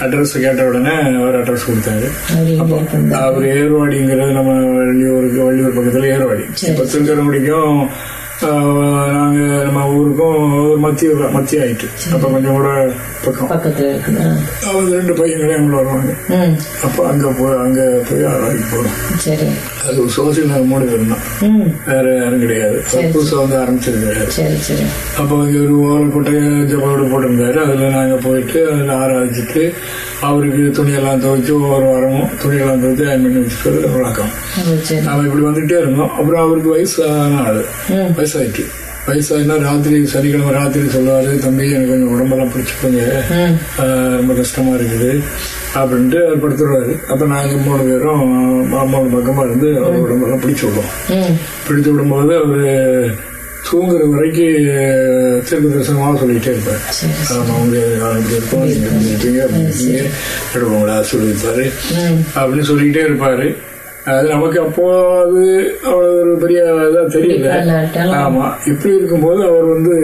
அட்ரஸ் கேட்ட உடனே அவர் அட்ரஸ் கொடுத்தாரு. அவர் ஏர்வாடிங்கிறது நம்ம வள்ளியூருக்கு வள்ளியூர் பக்கத்துல ஏர்வாடி. இப்ப திருக்கரங்குடிக்கும் ஆஹ், நாங்க நம்ம ஊருக்கும் மத்திய மத்திய ஆயிட்டு. அப்ப கொஞ்சம் கூட பக்கம். அவங்க ரெண்டு பையங்களே எங்களோட வருவாங்க. அப்ப அங்க போய் அங்க போய் போறோம். சரி. அது ஒரு சோசியல் நாங்கள் மூணு பேர் தான் வேற யாரும் கிடையாது. அவர் புதுசா வந்து ஆரம்பிச்சிருக்காரு. சரி சரி. அப்போ இங்க ஒரு ஓலை போட்டு ஜப்பாவோடு போட்டிருந்தாரு. அதுல நாங்க போயிட்டு அதுல ஆராய்ச்சிட்டு அவருக்கு துணியெல்லாம் துவைச்சு ஒவ்வொரு வாரமும் துணியெல்லாம் துவைச்சு அயன் பண்ணி வச்சுக்கிறது வழக்கம். நாம இப்படி வந்துட்டே இருந்தோம். அப்புறம் அவருக்கு வயசான ஆளு. வயசாயிட்டு. வயசாயினா ராத்திரி சனிக்கிழமை ராத்திரி சொல்லுவாரு தம்பி எனக்கு கொஞ்சம் உடம்பெல்லாம் பிடிச்சிக்கோங்க. ரொம்ப கஷ்டமா இருக்குது. அப்படின்ட்டு அவர் படுத்துருவாரு அப்ப நாங்க மூணு பேரும் மூணு பக்கமா இருந்து அவர் உடம்பெல்லாம் பிடிச்சு விடுவோம். பிடிச்சு விடும்போது அவரு தூங்குற வரைக்கும் திருப்பி தரிசனமாக சொல்லிட்டே இருப்பார். சரி ஆமா அவங்க இப்படி இருக்கும் நீங்க இப்படி இருப்பீங்க அப்படி இருப்பீங்க நடுவங்களா சொல்லியிருப்பாரு. அப்படின்னு சொல்லிக்கிட்டே இருப்பாரு. அது நமக்கு அப்போ அது அவ்வளவு ஒரு பெரிய இதா தெரியல. இல்லாட்டாலும் ஆமா இப்படி இருக்கும்போது அவர் வந்து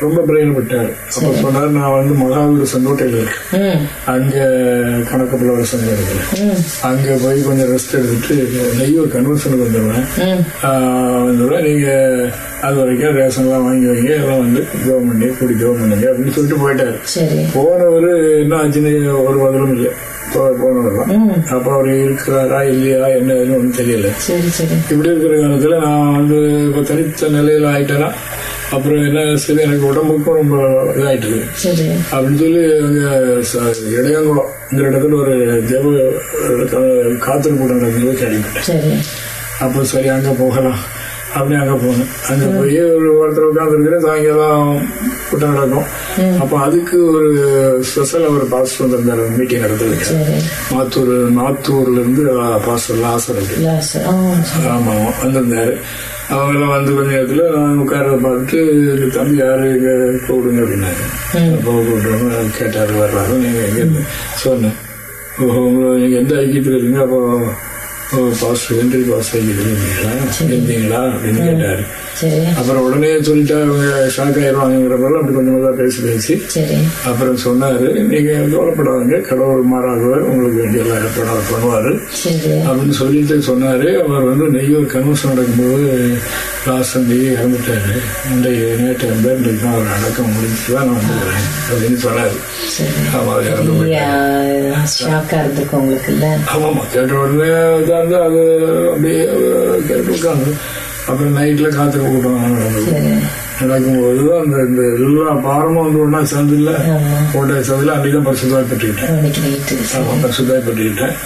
ரொம்ப பிரயோஜனப்பட்டார் அப்ப சொன்னார் நான் வந்து மகாவீர செங்கோட்டையில் இருக்கேன். அங்க கணக்கு புலவர் சங்கம் இருக்குல்ல. ம். அங்க போய் கொஞ்சம் ரெஸ்ட் எடுத்துட்டு நெய்யூர் கன்வென்ஷனுக்கு வந்துடுவேன் வந்துடுவேன் நீங்க அது வரைக்கும் ரேஷன்லாம் வாங்கி வைங்க. எல்லாம் வந்து பண்ணி கூடி பண்ணுங்க அப்படின்னு சொல்லிட்டு போயிட்டாரு. போனவர் என்ன ஆச்சுன்னு ஒரு பதிலும் இல்லை. போனவர் தான் ம். அப்ப அவர் இருக்கிறாரா இல்லையா என்ன ஒன்றும் தெரியல. இப்படி இருக்கிற காலத்துல நான் வந்து இப்போ தனித்த நிலையில ஆயிட்டேன்னா அப்புறம் என்ன சரி எனக்கு உடம்புக்கும் ரொம்ப இதாயிட்டுது சரி. அப்படின்னு சொல்லி அங்க இடையங்குளம்ங்கிற இடத்துல ஒரு தேவ காத்திரு கூட்டம் நடந்தது கேள்விப்பட்டேன் அப்போ சரி அங்க போகலாம். அப்படி அங்க போனேன். அங்க போய் ஒரு ஒருத்தர் உட்காந்துருக்கிறேன் சாயங்காலம் கூட்டம் நடக்கும். அப்போ அதுக்கு ஒரு ஸ்பெஷல் ஒரு பாஸ்டர் வந்திருந்தார் மீட்டிங் நடத்துறதுக்கு சரி. மாத்தூர் மாத்தூர்ல இருந்து பாஸ்டர் லாசர் இருக்கு கிளாஸ் ஆ சரி. ஆமா ஆமா வந்திருந்தாரு. அவங்கெல்லாம் வந்து கொஞ்ச நேரத்துல உட்கார பார்த்துட்டு "இந்த தம்பி யாரு இங்க கூப்பிடுங்க அப்படின்னாரு. அப்போ கூப்பிட்டோன்னு கேட்டாரு வர்றாரு நீங்க எங்க சொன்னேன். ஓஹோ உங்களை நீங்க எந்த ஐக்கியத்தில் இருக்கீங்க? அப்போ பாஸ்டர் ஹென்றி பாஸ்டர் ஐக்கியத்தில் இருந்தீங்களா இருந்தீங்களா அப்படின்னு கேட்டாரு. அப்புறம் உடனே சொல்லிட்டா அவங்க ஷாக் ஆயிடுவாங்கிறப்பெல்லாம் அப்படி கொஞ்சம் கொஞ்சம் பேசி பேசி அப்புறம் சொன்னாரு நீங்க கவலைப்படாதீங்க கடவுள் மாறாகுவார் உங்களுக்கு வேண்டிய எல்லாம் ஏற்பாடு பண்ணுவாரு. அப்படின்னு சொல்லிட்டு சொன்னாரு. அவர் வந்து நெய்யூர் கன்வென்ஷன் நடக்கும்போது லாஸ்ட் சண்டே இறந்துட்டாரு. இன்றைக்கு நேற்று இருந்தார் இன்றைக்கு அவர் அடக்கம் முடிஞ்சு தான் நான் வந்துக்கிறேன் அப்படின்னு சொன்னாரு. ஆமா அவர் இறந்து போயிட்டாரு. ஆமாமா கேட்ட உடனே அது அப்படியே கேட்டு உட்காந்து அப்புறம் நைட்ல காத்துக்கு கூட்டம் நடக்கும்போது அந்த இந்த எல்லா பாரமும் வந்து ஒன்றா சேர்ந்து இல்லை. ஆமா கோட்டை சேர்ந்துல அன்றைக்கு தான் பரிசுத்தாய் பெற்றுக்கிட்டேன். பரிசுத்தாய் பெற்றுக்கிட்டேன்.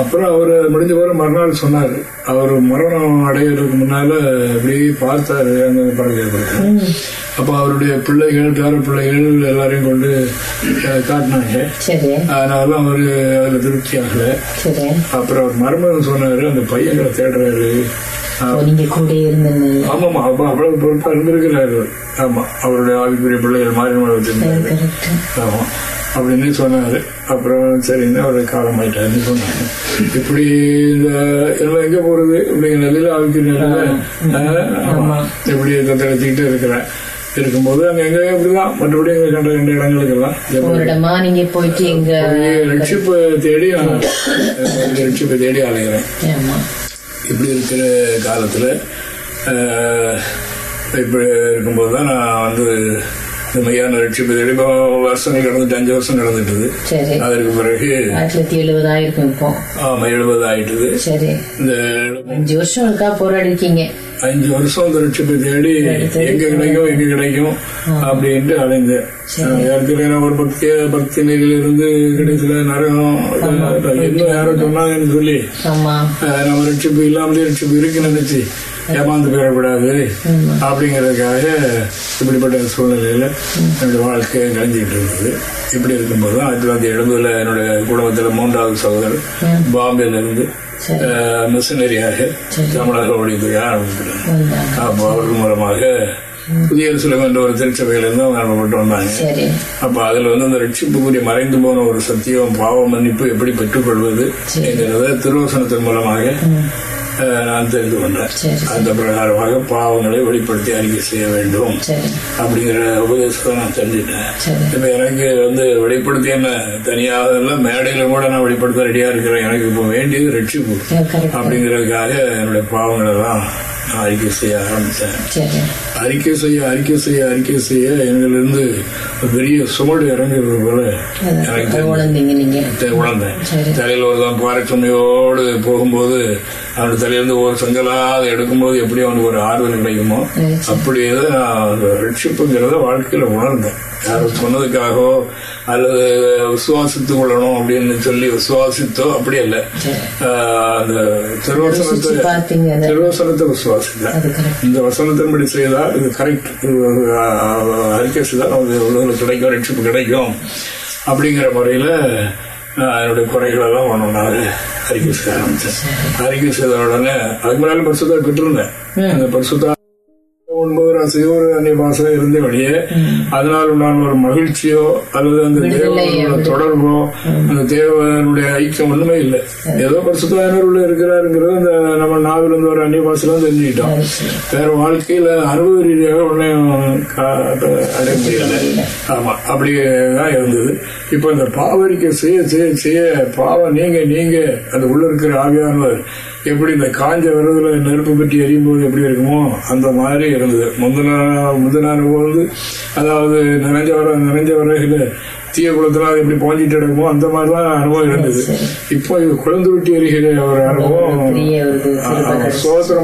அப்புறம் அவர் முடிஞ்ச பிறகு மறுநாள் சொன்னாரு. அவர் மரணம் அடையிறதுக்கு முன்னால அப்படியே பார்த்தாரு. அந்த பரவாயில்ல அப்போ அவருடைய பிள்ளைகள் பேர பிள்ளைகள் எல்லாரையும் கொண்டு காட்டினாங்க. அதனால அவரு அதுல திருப்தி ஆகல. அப்புறம் அவர் மருமகன் சொன்னாரு அந்த பையங்களை தேடுறாரு. நீங்க கூட இருந்தீங்க ஆமாமா அப்ப அவ்வளவு பொறுப்பா ஆமா அவருடைய ஆவிக்குரிய பிள்ளைகள் மாறி கரெக்ட் ஆமா அப்படின்னு சொன்னாரு. அப்புறம் சரின்னு அவர் காலமாயிட்டாருன்னு சொன்னாங்க இப்படி இந்த எல்லாம் எங்க போறது? இப்படிங்கிற நிலையில ஆவிக்குரிய நிலையில ஆமா. இப்படி தத்தளிச்சுக்கிட்டு இருக்கிறேன். இருக்கும்போது அங்க எங்க இப்படிதான்? மற்றபடி எங்க கண்ட கண்ட இடங்களுக்கெல்லாம் ஒரு இடமா நீங்க போயிட்டு ரட்சிப்பு தேடி ரட்சிப்பை தேடி அலைகிறேன். ஆமா. இப்படி இருக்கிற காலத்தில் இப்படி இருக்கும்போது தான் நான் வந்து இந்த மையான ரட்சிப்பு தேடி இப்போ வருஷங்கள் கடந்துட்டு அஞ்சு வருஷம் கடந்துட்டுது சரி. அதற்கு பிறகு தொள்ளாயிரத்தி எழுபதாயிருக்கும் இப்போ. ஆமா எழுபது ஆயிட்டுது சரி. இந்த அஞ்சு வருஷம் இருக்கா போராடி இருக்கீங்க அஞ்சு வருஷம் இந்த ரட்சிப்பை தேடி எங்க கிடைக்கும் எங்க கிடைக்கும் அப்படின்ட்டு அலைந்தேன் ஏற்கனவே ஒரு பக்தி பக்தி நிலையில இருந்து கிடைச்சல நரகம் இன்னும் யாரோ சொன்னாங்கன்னு சொல்லி நம்ம ரட்சிப்பு இல்லாமலே ரட்சிப்பு இருக்குன்னு நினைச்சு ஏமாந்து போயிடக்கூடாது அப்படிங்கறதுக்காக இப்படிப்பட்ட சூழ்நிலையில என்னுடைய வாழ்க்கை கழிஞ்சிட்டு இருந்தது இப்படி இருக்கும்போது தான் ஆயிரத்தி தொள்ளாயிரத்தி எழுபதுல என்னுடைய குடும்பத்துல மூன்றாவது சகோதரர் பாம்பேல இருந்து மிஷனரியாக தமிழக ஒழித்துக்கு ஆரம்பிக்கிறாங்க அப்போ அவர்கள் மூலமாக புதிய சிலம் என்ற ஒரு திருச்சபையிலிருந்து அவங்க அனுப்பப்பட்டு வந்தாங்க அப்ப அதுல வந்து அந்த ரட்சிப்புக்குரிய மறைந்து போன ஒரு சத்தியம் பாவ மன்னிப்பு எப்படி பெற்றுக்கொள்வது என்கிறத திருவசனத்தின் மூலமாக நான் தெரிந்து கொண்டேன் அந்த பிரகாரமாக பாவங்களை வெளிப்படுத்தி அறிக்கை செய்ய வேண்டும் அப்படிங்கிற உபதேசத்தை நான் தெரிஞ்சுட்டேன் இப்ப எனக்கு வந்து வெளிப்படுத்தி என்ன தனியாக எல்லாம் மேடையில கூட நான் வெளிப்படுத்த ரெடியா இருக்கிறேன் எனக்கு இப்போ வேண்டியது ரட்சிப்பு அப்படிங்கிறதுக்காக என்னுடைய பாவங்களை எல்லாம் நான் அறிக்கை செய்ய ஆரம்பித்தேன் அறிக்கை செய்ய அறிக்கை செய்ய அறிக்கை செய்ய எங்களிருந்து பெரிய சுமடு இறங்குறது போல எனக்கு உணர்ந்தேன். தலையில் ஒரு தான் பாறை சுமையோடு போகும்போது அவனுடைய தலையிலிருந்து ஒரு செங்கலா அதை எடுக்கும்போது எப்படி அவனுக்கு ஒரு ஆறுதல் கிடைக்குமோ. அப்படியே நான் ரட்சிப்புங்கிறத வாழ்க்கையில உணர்ந்தேன் யாரும் சொன்னதுக்காகவோ அல்லது விசுவாசித்து கொள்ளணும் அப்படின்னு சொல்லி விசுவாசித்தோ அப்படி இல்லை ஆஹ் அந்த திருவசனத்தை. திருவசனத்தை விசுவாசித்தேன். இந்த வசனத்தின்படி செய்தால் இது கரெக்ட் அறிக்கை செய்தால் நமக்கு கிடைக்கும் ரட்சிப்பு கிடைக்கும் அப்படிங்கிற முறையில் என்னுடைய குறைகள் எல்லாம் ஒன்று நாள் அறிக்கை செய்ய ஆரம்பித்தேன். அறிக்கை செய்த உடனே அதுக்கு முன்னாலும் பரிசுத்தா பெற்றிருந்தேன். அந்த பரிசுத்தா ஒரு பாசம் இருந்த வழியே அதனால் உண்டான ஒரு மகிழ்ச்சியோ அல்லது அந்த தேவனோட தொடர்போ அந்த தேவனுடைய ஐக்கியம் ஒண்ணுமே இல்லை. ஏதோ பரிசுத்தாயனர் உள்ள இருக்கிறாருங்கிறது அந்த நம்ம நாவில் இருந்து ஒரு பாசெல்லாம் தெரிஞ்சுக்கிட்டோம். வேற வாழ்க்கையில அனுபவ ரீதியாக ஒன்றையும் அடைய முடியல. ஆமா அப்படிதான் இருந்தது. இப்ப இந்த பாவரிக்கை செய்ய செய்ய செய்ய பாவம் நீங்க நீங்க அந்த உள்ள இருக்கிற ஆவியானவர் எப்படி இந்த காஞ்ச விரதுல நெருப்பு பற்றி எரியும் போது எப்படி இருக்குமோ அந்த மாதிரி இருந்தது. முந்தின முந்தின வந்து அதாவது நிறைஞ்ச வர நிறைஞ்ச வரையில தீய குளத்துல அது எப்படி பாஞ்சிட்டு எடுக்குமோ அந்த மாதிரிலாம் அனுபவம் இருந்தது. இப்போ இது குழந்தை விட்டு எரிகிற ஒரு அனுபவம்.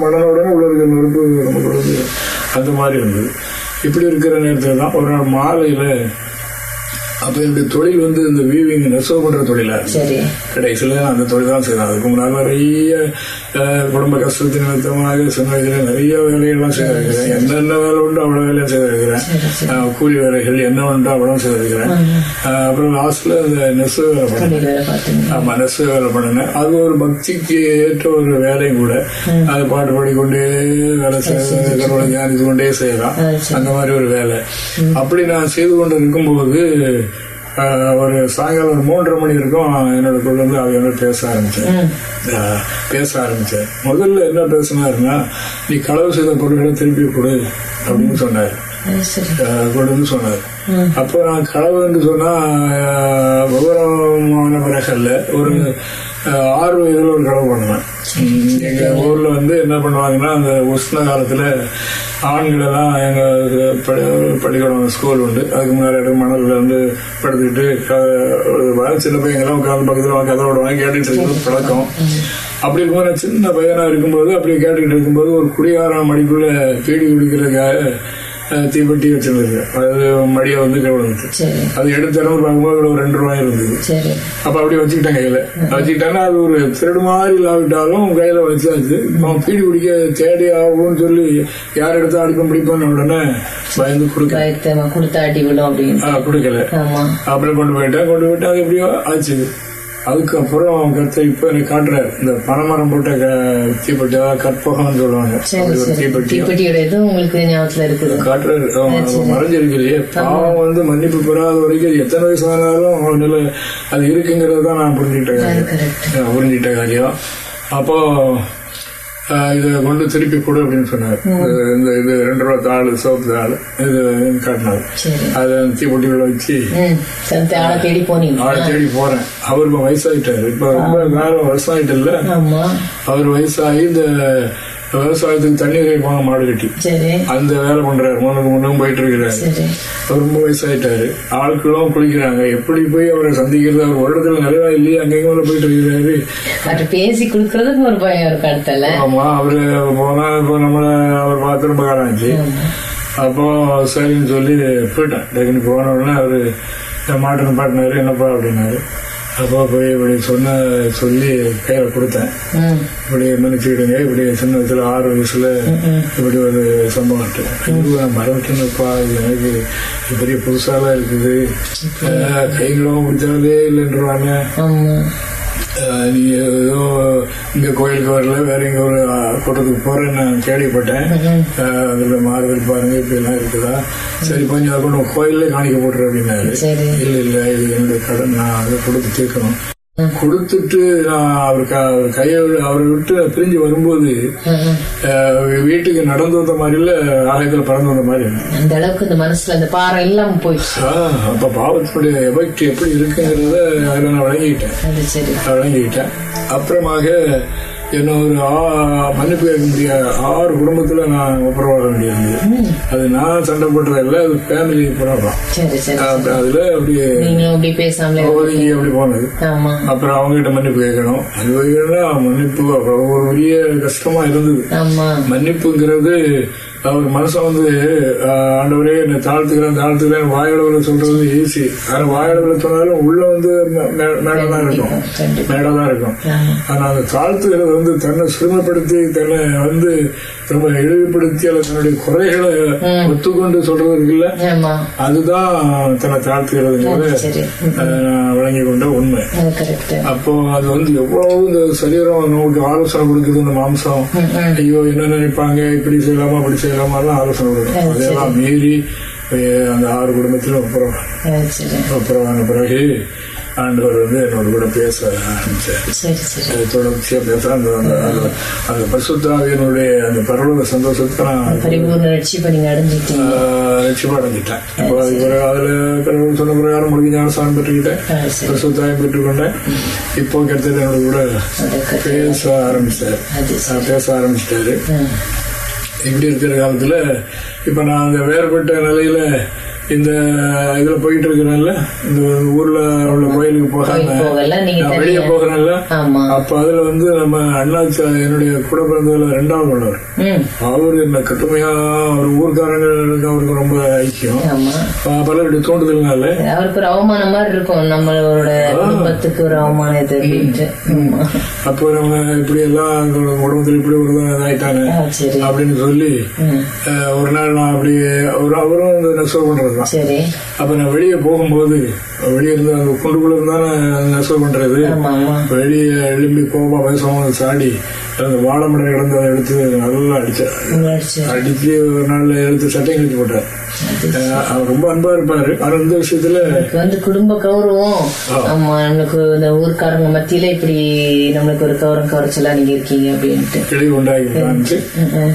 பண்ணன உடனே உள்ள இருக்கிற நெருப்பு அந்த மாதிரி இருந்தது. இப்படி இருக்கிற நேரத்தில் தான் ஒரு நாள் மாலையில அப்ப என்னுடைய தொழில் வந்து இந்த வீவிங் நெசவு பண்ற தொழிலா கடைசியில் நான் அந்த தொழில் தான் செய்தேன் அதுக்கு முன்னால் நிறைய குடும்ப கஷ்டத்தின் நிமித்தமாக சின்ன நிறைய வேலைகள்லாம் செய்திருக்கிறேன் என்னென்ன வேலை உண்டோ அவ்வளோ வேலையை செய்திருக்கிறேன் கூலி வேலைகள் என்ன உண்டோ அவ்வளோ செய்திருக்கிறேன் அப்புறம் லாஸ்ட்ல இந்த நெசவு வேலை பண்ணேன் ஆமா நெசவு வேலை பண்ணினேன் அது ஒரு பக்திக்கு ஏற்ற ஒரு வேலையும் கூட. அது பாட்டு பாடிக்கொண்டே வேலை செய்ய கடவுளை தியானித்து கொண்டே செய்யலாம். அந்த மாதிரி ஒரு வேலை. அப்படி நான் செய்து கொண்டு இருக்கும்போது ஒரு சாயங்காலம் ஒரு மூன்றரை மணி இருக்கும் என்னோட கொண்டு வந்து அவங்க பேச. ஆஹ், பேச ஆரம்பிச்சேன். முதல்ல என்ன பேசினாருன்னா நீ களவு செய்த பொருட்களை திருப்பி கொடு அப்படின்னு சொன்னார். வந்து சொன்னார். அப்போ நான் களவுன்னு சொன்னா விவரமான பிறகல்ல ஒரு ஆறு வயதுல ஒரு களவு பண்ணுவேன். எங்க ஊர்ல வந்து என்ன பண்ணுவாங்கன்னா அந்த உஷ்ண காலத்துல ஆண்கள் எல்லாம் எங்க பள்ளிக்கூடம் ஸ்கூல் உண்டு. அதுக்கு முன்னாடி இடம் மணல்ல வந்து படுத்துக்கிட்டு க- ஒரு சின்ன பையங்கெல்லாம் உட்காந்து பக்கத்துல கதை விடுவாங்க கேட்டுக்கிட்டு இருக்கிறது பழக்கம். அப்படி இருக்கும்போது போது சின்ன பையனா இருக்கும்போது அப்படி கேட்டுக்கிட்டு இருக்கும்போது ஒரு குடியாரம் மடிக்குள்ள பீடி குடிக்கிறதுக்காக தீப்பெட்டி வச்சிருந்தது. அது மடியை வந்து சரி. அது எடுத்து திறந்து பார்க்கும்போது ஒரு ரெண்டு ரூபாய் இருந்தது. அப்ப அப்படியே வச்சுக்கிட்டேன் கையில. வச்சுக்கிட்டேன்னா அது ஒரு திருடு மாதிரி இல்லாவிட்டாலும் கையில வச்சாச்சு. அவன் பீடி குடிக்க தேடி ஆகும்னு சொல்லி யார் எடுத்தா அடிப்போம் பிடிப்போம்னு உடனே பயந்து கொடுக்க கொடுத்த அடி விடும் அப்படின்னு. கொடுக்கல. அப்புறம் கொண்டு போயிட்டேன். கொண்டு போயிட்டு அது எப்படியோ ஆச்சு. அதுக்கப்புறம் கத்த இப்ப எனக்கு காட்டுறாரு. இந்த பனைமரம் போட்ட க- தீப்பெட்டி அதாவது கற்பகம்னு சொல்லுவாங்க. காட்டுறாரு. மறைஞ்சிருக்கு இல்லையே பாவம் வந்து மன்னிப்பு பெறாத வரைக்கும் எத்தனை வயசு ஆனாலும் அவனால அது இருக்குங்கிறது தான் நான் புரிஞ்சுக்கிட்ட காரியம். புரிஞ்சுக்கிட்ட காரியம். அப்போ இதை கொண்டு திருப்பி கொடு அப்படின்னு சொன்னார். இந்த இது ரெண்டு ரூபா தாள் சோப்பு தாள் இது காட்டினார். அதை தீப்பெட்டிகளை வச்சு ஆளை தேடி போனீங்க. ஆளை தேடி போறேன். அவர் இப்ப வயசாயிட்டாரு. இப்ப ரொம்ப காலம் வருஷம் ஆமா. அவர் வயசாகி இந்த விவசாயத்துக்கு தண்ணீர் வைப்பாங்க மாடு கட்டி அந்த வேலை பண்றாரு. முன்னுக்கு முன்னும் போயிட்டு இருக்கிறாரு அவர் ரொம்ப வயசாயிட்டாரு. ஆட்களும் குளிக்கிறாங்க. எப்படி போய் அவரை சந்திக்கிறது? அவர் ஒரு இடத்துல நிறைவா இல்லையே அங்கங்க போயிட்டு இருக்கிறாரு. அவர்கிட்ட பேசி கொடுக்கறதுக்கு ஒரு பயம் இருக்கு அடுத்தல ஆமா அவரு போனா இப்போ நம்மள அவர் பார்த்து ரொம்ப காலம் ஆச்சு அப்போ சரின்னு சொல்லி போயிட்டேன் டக்குனு போன உடனே அவரு மாட்டு பாட்டினாரு என்னப்பா? அப்படின்னாரு. அப்போ போய் இப்படி சொன்ன சொல்லி கையில கொடுத்தேன். இப்படி மன்னிச்சுக்கிடுங்க இப்படி சின்ன வயசுல ஆறு வயசுல இப்படி ஒரு சம்பவம் நான் மறந்துட்டேன்ப்பா இது எனக்கு பெரிய புதுசாலாம் இருக்குது. கைகளும் பிடிச்சாலே இல்லைன்றாங்க ஆமா அஹ், நீங்க ஏதோ இங்க கோயிலுக்கு வரல வேற எங்க ஒரு கூட்டத்துக்கு போறேன்னு நான் கேள்விப்பட்டேன். அதுல மாறுதல் பாருங்க இப்படி எல்லாம் இருக்குதா? சரி கொஞ்சம் கொண்டு கோயிலே காணிக்க போட்டுரு அப்படின்னாரு. இல்ல இல்ல இது என்னுடைய கடன் நான் அதை கொடுத்து தீர்க்கணும். கொடுத்துட்டு நான் அவர் அவர் கையை அவரை விட்டு பிரிஞ்சு வரும்போது வீட்டுக்கு நடந்து வந்த மாதிரி இல்ல ஆலயத்துல பறந்து வந்த மாதிரி. அந்த அளவுக்கு இந்த மனசுல அந்த பாரம் இல்லாம போயிடுச்சு. அப்ப பாவத்தினுடைய எஃபெக்ட் எப்படி இருக்குங்கிறத நான் வழங்கிக்கிட்டேன். சரி. வழங்கிக்கிட்டேன். அப்புறமாக என்ன ஒரு மன்னிப்பு கேட்க முடியாது ஆறு குடும்பத்துல நான் ஒப்புரவாக வேண்டியிருந்தது. அது நான் சண்டை போட்டதில்ல அது ஃபேமிலி ப்ராப்ளம் அதுல அப்படி ஒதுங்கி அப்படி போனது. அப்புறம் அவங்ககிட்ட மன்னிப்பு கேட்கணும். மன்னிப்பு கேட்கணும்னா மன்னிப்பு அப்புறம் ஒரு பெரிய கஷ்டமா இருந்தது. மன்னிப்புங்கிறது அவர் மனசை வந்து ஆண்டவரே என்னை தாழ்த்துக்கிறேன் தாழ்த்துக்கிறேன். வாயளவில் சொல்றது ஈஸி ஆனா வாயளவில் சொன்னாலும் உள்ள வந்து மேடம் தான் இருக்கும். மேடம் தான் இருக்கும். ஆனா அந்த தாழ்த்துகிறது வந்து தன்னை சிறுமைப்படுத்தி தன்னை வந்து ரொம்ப இழிவுபடுத்தி அல்லது தன்னுடைய குறைகளை ஒத்துக்கொண்டு சொல்றது இருக்குல்ல? அதுதான் தன்னை நான் விளங்கி கொண்ட உண்மை. அப்போ அது வந்து எவ்வளவு இந்த சரீரம் நமக்கு ஆலோசனை கொடுக்குது இந்த மாம்சம். ஐயோ என்ன நினைப்பாங்க? இப்படி செய்யலாமா அப்படி செய்யலாமாலாம் ஆலோசனை கொடுக்கும் அதெல்லாம் மீறி அந்த ஆறு குடும்பத்திலும் அப்புறம் அப்புறம் பிறகு ஆண்டவர் வந்து என்னோட கூட பேச ஆரம்பிச்சார். சரி சரி. அது தொடர்ச்சியா பேச அந்த அந்த- அந்த- அந்த பரவல சந்தோஷத்தை நான் லட்சியம் அடைஞ்சிட்டேன். பிறகு அதுல கடவுள் சொன்ன பிரகாரம் முடிஞ்ச ஞானஸ்தானம் பெற்றுக்கிட்டேன். பரிசுத்தாயம் பெற்றுக்கொண்டேன். இப்போ கிடைத்தது என்னோட கூட. பேச ஆரம்பிச்சார். பேச ஆரம்பிச்சிட்டாரு. இப்படி இருக்கிற காலத்துல இப்ப நான் அந்த வேறுபட்ட நிலையில இந்த இதுல போயிட்டு இருக்கிறேன்ல இந்த ஊர்ல உள்ள கோயிலுக்கு போகாம வெளியே போகிறேன்ல. அப்ப அதுல வந்து நம்ம அண்ணாச்சா என்னுடைய கூட பிறந்ததுல ரெண்டாவது உள்ளவர் ம். அவரு என்ன கட்டுமையா அவர் ஊர்க்காரங்களுக்கு அவருக்கு ரொம்ப ஐக்கியம். பலருடைய தோண்டுதல்னால. அவருக்கு ஒரு அவமானம் மாதிரி இருக்கும் நம்மளோட குடும்பத்துக்கு ஒரு அவமானம் இது அப்போ நம்ம இப்படி எல்லாம் உடம்புல இப்படி ஒரு சரி. அப்படின்னு சொல்லி ஒரு நாள் நான் அப்படி அவரும் இந்த நெசவு பண்றது? தான் சரி. அப்ப நான் வெளியே போகும்போது வெளியே இருந்து அந்த குண்டுக்குள்ள இருந்தானே நெசவு பண்றது? வெளியே எழும்பி கோபா பேசாம சாடி அந்த வாழைமடம் கிடந்து அதை எடுத்து நல்லா உணர்ச்சி அடிச்சு. ஒரு நாள் எடுத்து சட்டையும் கழிச்சு போட்டார். அவர் ரொம்ப அன்பா இருப்பாரு. ஆனா இந்த விஷயத்துல வந்து குடும்ப கௌரவம். ஆமா நம்மளுக்கு இந்த ஊர்க்காரங்க மத்தியில இப்படி நம்மளுக்கு ஒரு கௌரவம் குறைச்சலா நீங்க இருக்கீங்க அப்படின்ட்டு. உண்டாகிட்டான்ட்டு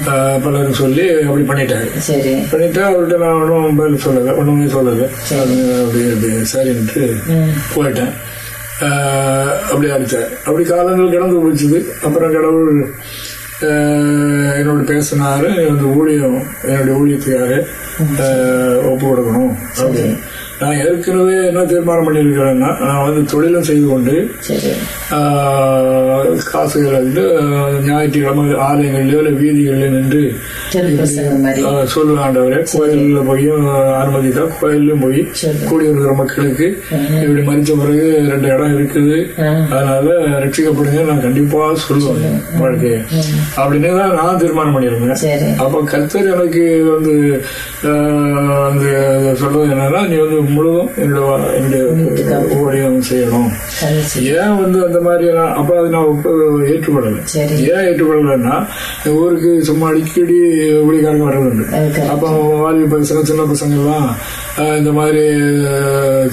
அஹ், பலரும் சொல்லி அப்படி பண்ணிட்டாரு. சரி. பண்ணிட்டு அவர்கிட்ட நான் ஒன்றும் சொல்லலை ஒன்றுமே சொல்லலை. அப்படி அப்படி சரின்ட்டு போயிட்டேன். அப்படி அடித்தேன் அப்படி காலங்கள் கடந்து போச்சுது அப்புறம் கடவுள் என்னோட பேசினாரு அந்த ஊழியம் என்னுடைய ஊழியத்துக்காக ஒப்பு கொடுக்கணும் அப்படின்னு நான் ஏற்கனவே என்ன தீர்மானம் பண்ணியிருக்கிறேன்னா நான் வந்து தொழிலும் செய்து கொண்டு காசுகள் வந்து ஞாயிற்றுக்கிழமை ஆலயங்களிலோ இல்லை வீதிகளில் நின்று ஆண்டவரே கோயில்ல போய் அனுமதித்தா கோயிலும் போய் சரி. கூடி இருக்கிற மக்களுக்கு இப்படி மறிச்ச பிறகு ரெண்டு இடம் இருக்குது. அதனால ரட்சிக்கப்படுங்க நான் கண்டிப்பா சொல்லுவேன் வாழ்க்கையை. அப்படின்னு தான் நான் தீர்மானம் பண்ணியிருந்தேன். அப்ப கர்த்தர் எனக்கு வந்து அந்த சொல்றது என்னன்னா நீ வந்து முழுதும் என்னுடைய ஊழியம் செய்யணும் ஏன் வந்து அந்த மாதிரி நான் அப்ப அதை நான் ஏற்றுக்கொள்ளலை. ஏன் ஏற்றுக்கொள்ளலைன்னா ஊருக்கு சும்மா அடிக்கடி ஊழிக்காரங்க வர்றதுண்டு. அதுக்கு அப்போ வாலிப பசங்க சின்ன பசங்க எல்லாம் ஆஹ், இந்த மாதிரி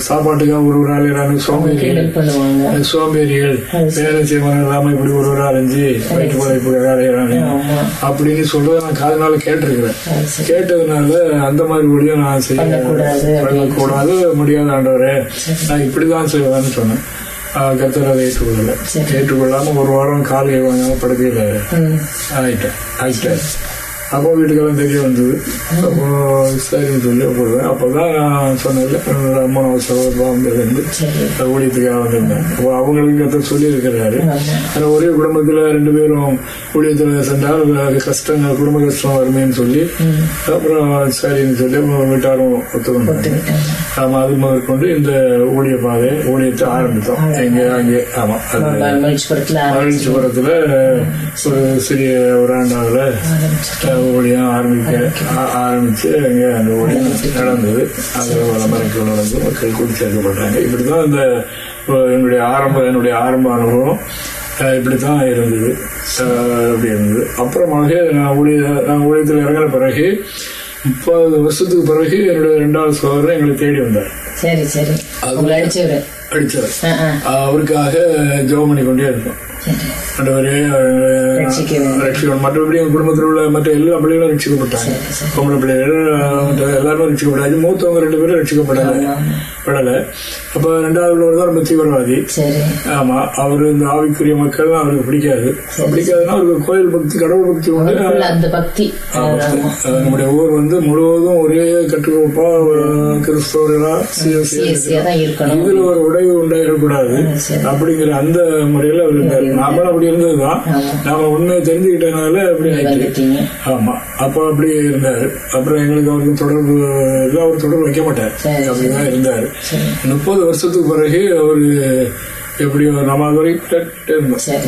சாப்பாட்டுக்காக ஒரு ஒரு ஆள் சோம்பேறிகள். கிண்டல் பண்ணுவாங்க. சோம்பேறிகள் வேலை செய்வாங்க இல்லாம இப்படி ஒரு ஒரு அலைஞ்சு வயிற்று பழைப்பு வேலையிறாங்க ஆமா. அப்படின்னு சொல்றத நான் காதனால கேட்டிருக்கிறேன். கேட்டதுனால அந்த மாதிரி ஒளியும் நான் செய்ய பண்ணக்கூடாது. பண்ணக்கூடாது முடியாத ஆண்டவரே நான் இப்படிதான் செய்வேன்னு சொன்னேன். கர்த்தர் அதை ஏற்றுக்கொள்ளல. ஏற்றுக்கொள்ளாம ஒரு வாரம் காலை வாங்காம படுக்கையில ஆயிட்டேன். ஆயிட்டேன். அப்போ வீட்டுக்கெல்லாம் தெரிய வந்தது. அப்போ சரின்னு சொல்லி போடுவேன் அப்போதான் நான் சொன்னேன்ல என்னோட சகோதரத்துலேருந்து சரி. ஊழியத்துக்காக வந்திருந்தேன் அப்போ அவங்களுக்கு கற்று சொல்லி இருக்கிறாரு ஆமா. ஆனா ஒரே குடும்பத்துல ரெண்டு பேரும் ஊழியத்துல சென்றால் அது கஷ்டங்கள் குடும்ப கஷ்டம் வருமேன்னு சொல்லி அப்புறம் சரின்னு சொல்லி வீட்டாரும் ஒத்துக்கொண்டாங்க. ஒத்துக்கிட்டாங்க. ஆமா அது முதற்கொண்டு இந்த ஊழிய பாதை ஊழியத்தை ஆரம்பித்தோம். எங்க அங்கே ஆமா அது மகிழ்ச்சிபுரத்துல மகிழ்ச்சிபுரத்துல ஒரு சிறிய ஒரு ஆண்டாவில் ஊழியம் ஆரம்பிக்க ஆ- ஆரம்பிச்சு அங்கே அந்த ஊழியம் நடந்தது. அது வளமறைக்கு நடந்து மக்கள் கூட்டி சேர்க்கப்பட்டாங்க இப்படிதான் இந்த அஹ், என்னுடைய ஆரம்ப என்னுடைய ஆரம்ப அனுபவம் அஹ், இப்படித்தான் இருந்தது. அப்படி இருந்தது. அப்புறமாக நான் ஊழிய நான் ஊழியத்தில் இறங்கின பிறகு முப்பது வருஷத்துக்கு பிறகு என்னுடைய ரெண்டாவது சோதரன் எங்களை தேடி வந்தார். சரி சரி. அடிச்சவரு. அவருக்காக ஜெபம் பண்ணி கொண்டே இருந்தோம். சரி ஆண்டவரே ரட்சிக்க வேண்டும். ரட்சிக்கணும் மற்றபடி எங்க குடும்பத்தில் உள்ள மற்ற எல்லா பிள்ளைகளும் ரட்சிக்கப்பட்டாங்க. பொம்பளை பிள்ளைகள் எல்லாரும் ரட்சிக்கப்பட்டாச்சு மூத்தவங்க ரெண்டு பேரும் ரட்சிக்கப்படலை. படலை. அப்ப ரெண்டாவது உள்ளவர் தான் ரொம்ப தீவிரவாதி. ஆமா அவரு இந்த ஆவிக்குரிய மக்கள் அவருக்கு பிடிக்காது. பிடிக்காதுன்னா அவருக்கு கோயில் பக்தி கடவுள் பக்தி உண்டு. அந்த பக்தி. நம்முடைய ஊர் வந்து முழுவதும் ஒரே கட்டுக்கோப்பா கிறிஸ்தவர்களா இதுல ஒரு உடைவு உண்டாயிடக்கூடாது. அப்படிங்கிற அந்த முறையில அவர் நாமளும் அப்படி இருந்ததுதான். நாம உண்மையை தெரிஞ்சுக்கிட்டதுனால அப்படி ஆமா. அப்போ அப்படி இருந்தாரு. அப்புறம் எங்களுக்கு அவருக்கு தொடர்பு எல்லாம் அவர் தொடர்பு வைக்க மாட்டார். அப்படிதான் இருந்தாரு. முப்பது வருஷத்துக்கு பிறகு அவரு எப்படி நம்ம.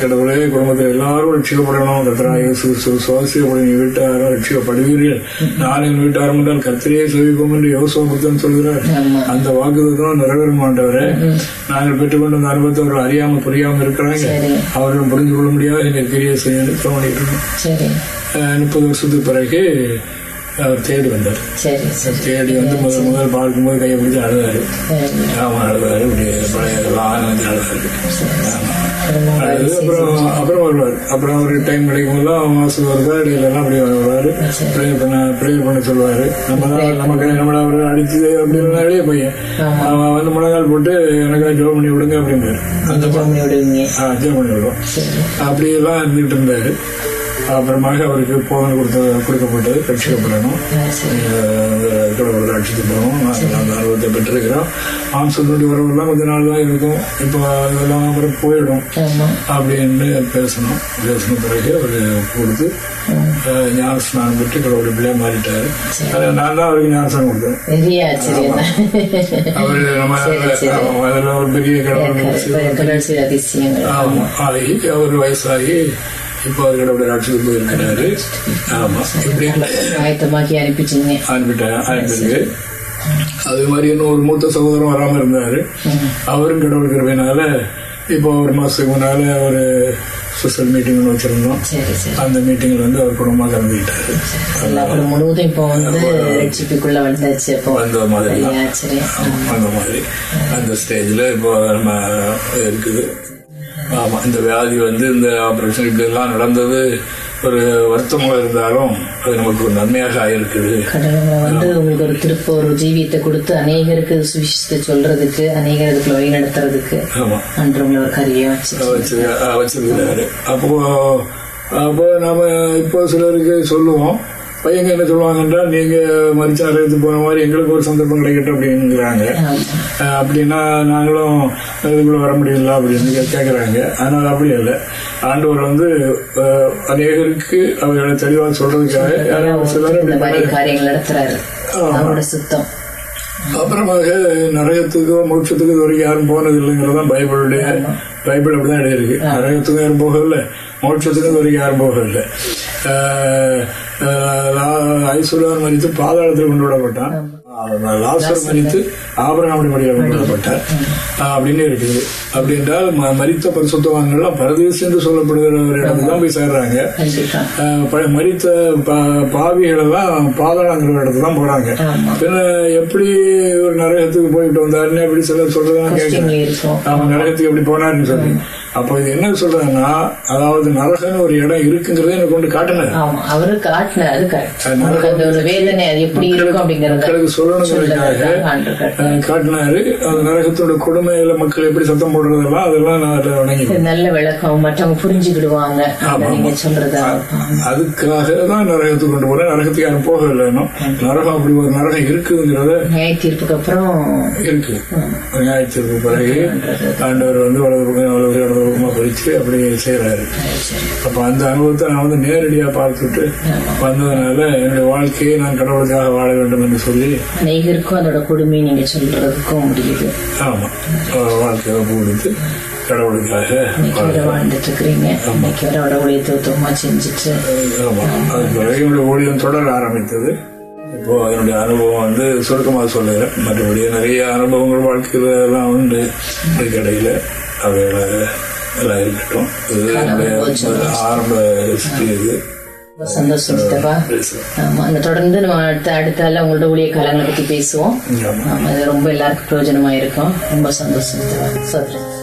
கடவுளே குடும்பத்தில் எல்லாரும் ரட்சிக்கப்படணும். கத்திராய சுவாசியப்படும் நீ வீட்டாரும் ரட்சிக்கப்படுவீர்கள். நான் என் வீட்டாரும் என்றால் கத்திரியே செவிப்போம் என்று யோசோ புத்தன் சொல்கிறார். அந்த வாக்குதான் நிறைவேற மாட்டவரே நாங்கள் பெற்றுக்கொண்ட அந்த அனுபவத்தை அவர்கள் அறியாம புரியாம இருக்கிறாங்க. அவர்கள் புரிந்து கொள்ள முடியாது. எனக்கு கிரியை செய்ய அஹ் முப்பது வருஷத்துக்கு பிறகு அவர் தேடி வந்தார். தேடி வந்து முதல் முதல் பார்க்கும்போது கையை பிடிச்சி அழுதாரு. ஆமா அழுதாரு இப்படி பழைய எல்லாம் வந்து அழுதாரு. அழுது அப்புறம் அப்புறம் வருவார். அப்புறம் ஒரு டைம் கிடைக்கும் போது மாசம் வருவார் எல்லாம் அப்படி வருவாரு. ப்ரேயர் பண்ண ப்ரேயர் பண்ண சொல்லுவாரு. நம்ம தான் நமக்கு நம்மள அவர் அடிச்சு அப்படின்னு வெளியே பையன். அவன் வந்து முழங்கால் போட்டு எனக்கு ஜோம் பண்ணி விடுங்க அப்படின்னாரு. அந்த ஜோம் பண்ணி விடுவோம். அப்படியெல்லாம் இருந்துகிட்டு இருந்தாரு. அப்புறமாக அவருக்கு போதனை கொடுத்த கொடுக்கப்பட்டது ரட்சிக்கப்படணும் கடவுளை ரட்சித்து போகணும் அந்த அனுபவத்தை பெற்றிருக்கிறோம். மாம்சத்துடைய உறவெல்லாம் கொஞ்ச நாள் தான் இருக்கும். இப்போ அதெல்லாம் அப்புறம் போயிடும். அப்படின்னு பேசணும். பேசின பிறகு அவர் கொடுத்து ஞான ஸ்நானம் பெற்று கடவுள் பிள்ளையா மாறிட்டாரு. நான் தான் அவருக்கு ஞானஸ்தானம் கொடுத்தேன். அவர் நம்ம அதெல்லாம் ஒரு பெரிய கடவுள் கடற்சி அதிசயங்கள். ஆமா. ஆகி அவர் வயசாகி இப்போ அவர் கடவுளை ரட்சித்து போயிருக்கிறாரு ஆமா இப்படி ஆயத்தமாக்கி அனுப்பிச்சிங்க அனுப்பிட்டேன் அனுப்பிருக்கு அது மாதிரி இன்னும் ஒரு மூத்த சகோதரன் வராம இருந்தாரு அவரும் கடவுள் கிருபையினால இப்போ ஒரு மாசத்துக்கு முன்னால ஒரு ஸ்பெஷல் மீட்டிங் ஒன்று வச்சிருந்தோம் சரி சரி அந்த மீட்டிங்ல வந்து அவர் குடும்பமாக கலந்துக்கிட்டாரு முழுவதும் இப்போ வந்து ரட்சிப்புக்குள்ள வந்தாச்சு இப்போ அந்த மாதிரி அந்த மாதிரி அந்த ஸ்டேஜ்ல இப்போ நம்ம இருக்குது ஆமா இந்த வியாதி வந்து இந்த ஆபரேஷன் இதெல்லாம் நடந்தது ஒரு வருத்தமாக இருந்தாலும் அது நமக்கு ஒரு நன்மையாக ஆயிருக்குது வந்து உங்களுக்கு ஒரு திருப்ப ஒரு ஜீவியத்தை கொடுத்து அநேகருக்கு சுவிசேஷத்தை சொல்றதுக்கு அநேகர் இதுக்குள்ள வழி நடத்துறதுக்கு ஆமா. அன்று உங்களை ஒரு வச்சு வச்சு வச்சிருக்கிறாரு. அப்போ அப்போ நாம இப்போ சிலருக்கு சொல்லுவோம் பையங்க என்ன சொல்லுவாங்கன்னா நீங்க மறிச்ச அறையத்து போன மாதிரி எங்களுக்கு ஒரு சந்தர்ப்பம் கிடைக்கட்டும் அப்படிங்கிறாங்க அப்படின்னா நாங்களும் இதுக்குள்ள வர முடியல அப்படின்னு கே- கேக்குறாங்க. ஆனால் அப்படி இல்லை. ஆண்டவர் வந்து அநேகருக்கு அவர்களை தெளிவாக சொல்றதுக்காக யாராவது சிலர் அவரோட சுத்தம். அப்புறமாக நரகத்துக்கோ மோட்சத்துக்கோ இது வரைக்கும் யாரும் போனது இல்லைங்கிறதான் பைபிளுடைய பைபிள் அப்படிதான் எழுதியிருக்கு. நரகத்துக்கும் யாரும் போகவில்லை. மோட்சத்துக்கும் இது வரைக்கும் யாரும் போகவில்லை ஐஸ்வர்யான் மறித்து பாதாளத்தில் கொண்டு விடப்பட்டான். லாசர் மறித்து ஆபரகாமடி மடியில் கொண்டு விடப்பட்டார். அப்படின்னு இருக்குது. அப்படி என்றால் ம- மரித்த பரிசுத்தவான்கள்லாம் பரதேசி என்று சொல்லப்படுகிற ஒரு இடத்துக்கு தான் போய் சேர்றாங்க. கண்டிப்பா. ஆஹ் ப- மரித்த பா- பாவிகள் எல்லாம் பாதாளங்கிற இடத்துக்கு தான் போறாங்க. ஆமா. பின்ன எப்படி ஒரு நரகத்துக்கு போயிட்டு வந்தாருன்னு எப்படி சிலர் இங்க இருக்கும். அவன் நரகத்துக்கு எப்படி போனாருன்னு சொல்லி. அப்போ இது என்ன சொல்றாங்கன்னா அதாவது நரகன்னு ஒரு இடம் இருக்குங்கிறத எனக்கு கொண்டு காட்டினார் ஆமா அவரு காட்டினாரு ஒரு வேதனை அது எப்படி இருக்கும் அப்படிங்கறத மக்களுக்கு சொல்லணுங்கிறதுக்காக காட்டினார். நரகத்தோட கொடுமையில மக்கள் எப்படி சத்தம் போடுறதெல்லாம் அதெல்லாம் நான் வணங்கி நல்ல விளக்கம் மற்றவங்க புரிஞ்சுக்கிடுவாங்க. அதுக்காக தான் நரகத்துக்கு கொண்டு போறேன். நரகத்துக்கு யாரும் போகவில்லை இன்னும். நரகம் அப்படி ஒரு நரகம் இருக்குங்கிறத நியாய தீர்ப்புக்கு அப்புறம் இருக்கு. ஞாயிற்றுக்கு பிறகு ஆண்டவர் வந்து வலது வலது இடது பக்கமா பிரிச்சு அப்படி செய்யறாரு அப்ப அந்த அனுபவத்தை நான் வந்து நேரடியா பார்த்துட்டு வந்ததுனால என்னுடைய வாழ்க்கையை நான் கடவுளுக்காக வாழ வேண்டும் என்று சொல்லி அநேகருக்கும் அதோட கொடுமை நீங்க சொல்றதுக்கும் முடியுது. ஆமா. அஹ் வாழ்க்கையை கொடுத்து கடவுளுக்காக வாழ்ந்துட்டு இருக்கிறீங்க அவரோட ஊழியத்தை உத்தமமா செஞ்சுட்டு. ஆமா. அது பிறகு என்னுடைய ஊழியம் தொடர ஆரம்பித்தது. இப்போ என்னுடைய அனுபவம் வந்து சுருக்கமாக சொல்லுகிறேன் மற்றபடி நிறைய அனுபவங்கள் வாழ்க்கையில எல்லாம் உண்டு. இதுக்கடையில அவைகளை இருக்கட்டும். இது ஆரம்ப ஹிஸ்டரி இது ரொம்ப சந்தோஷம் சித்தப்பா. ஆமா தொடர்ந்து நம்ம அடுத்த அடுத்த ஆள் உங்களோட ஊழிய காலங்களை பத்தி பேசுவோம். ஆமா. இது ரொம்ப எல்லாருக்கும் பிரயோஜனமா இருக்கும். ரொம்ப சந்தோஷம் சித்தப்பா. சொல்றேன்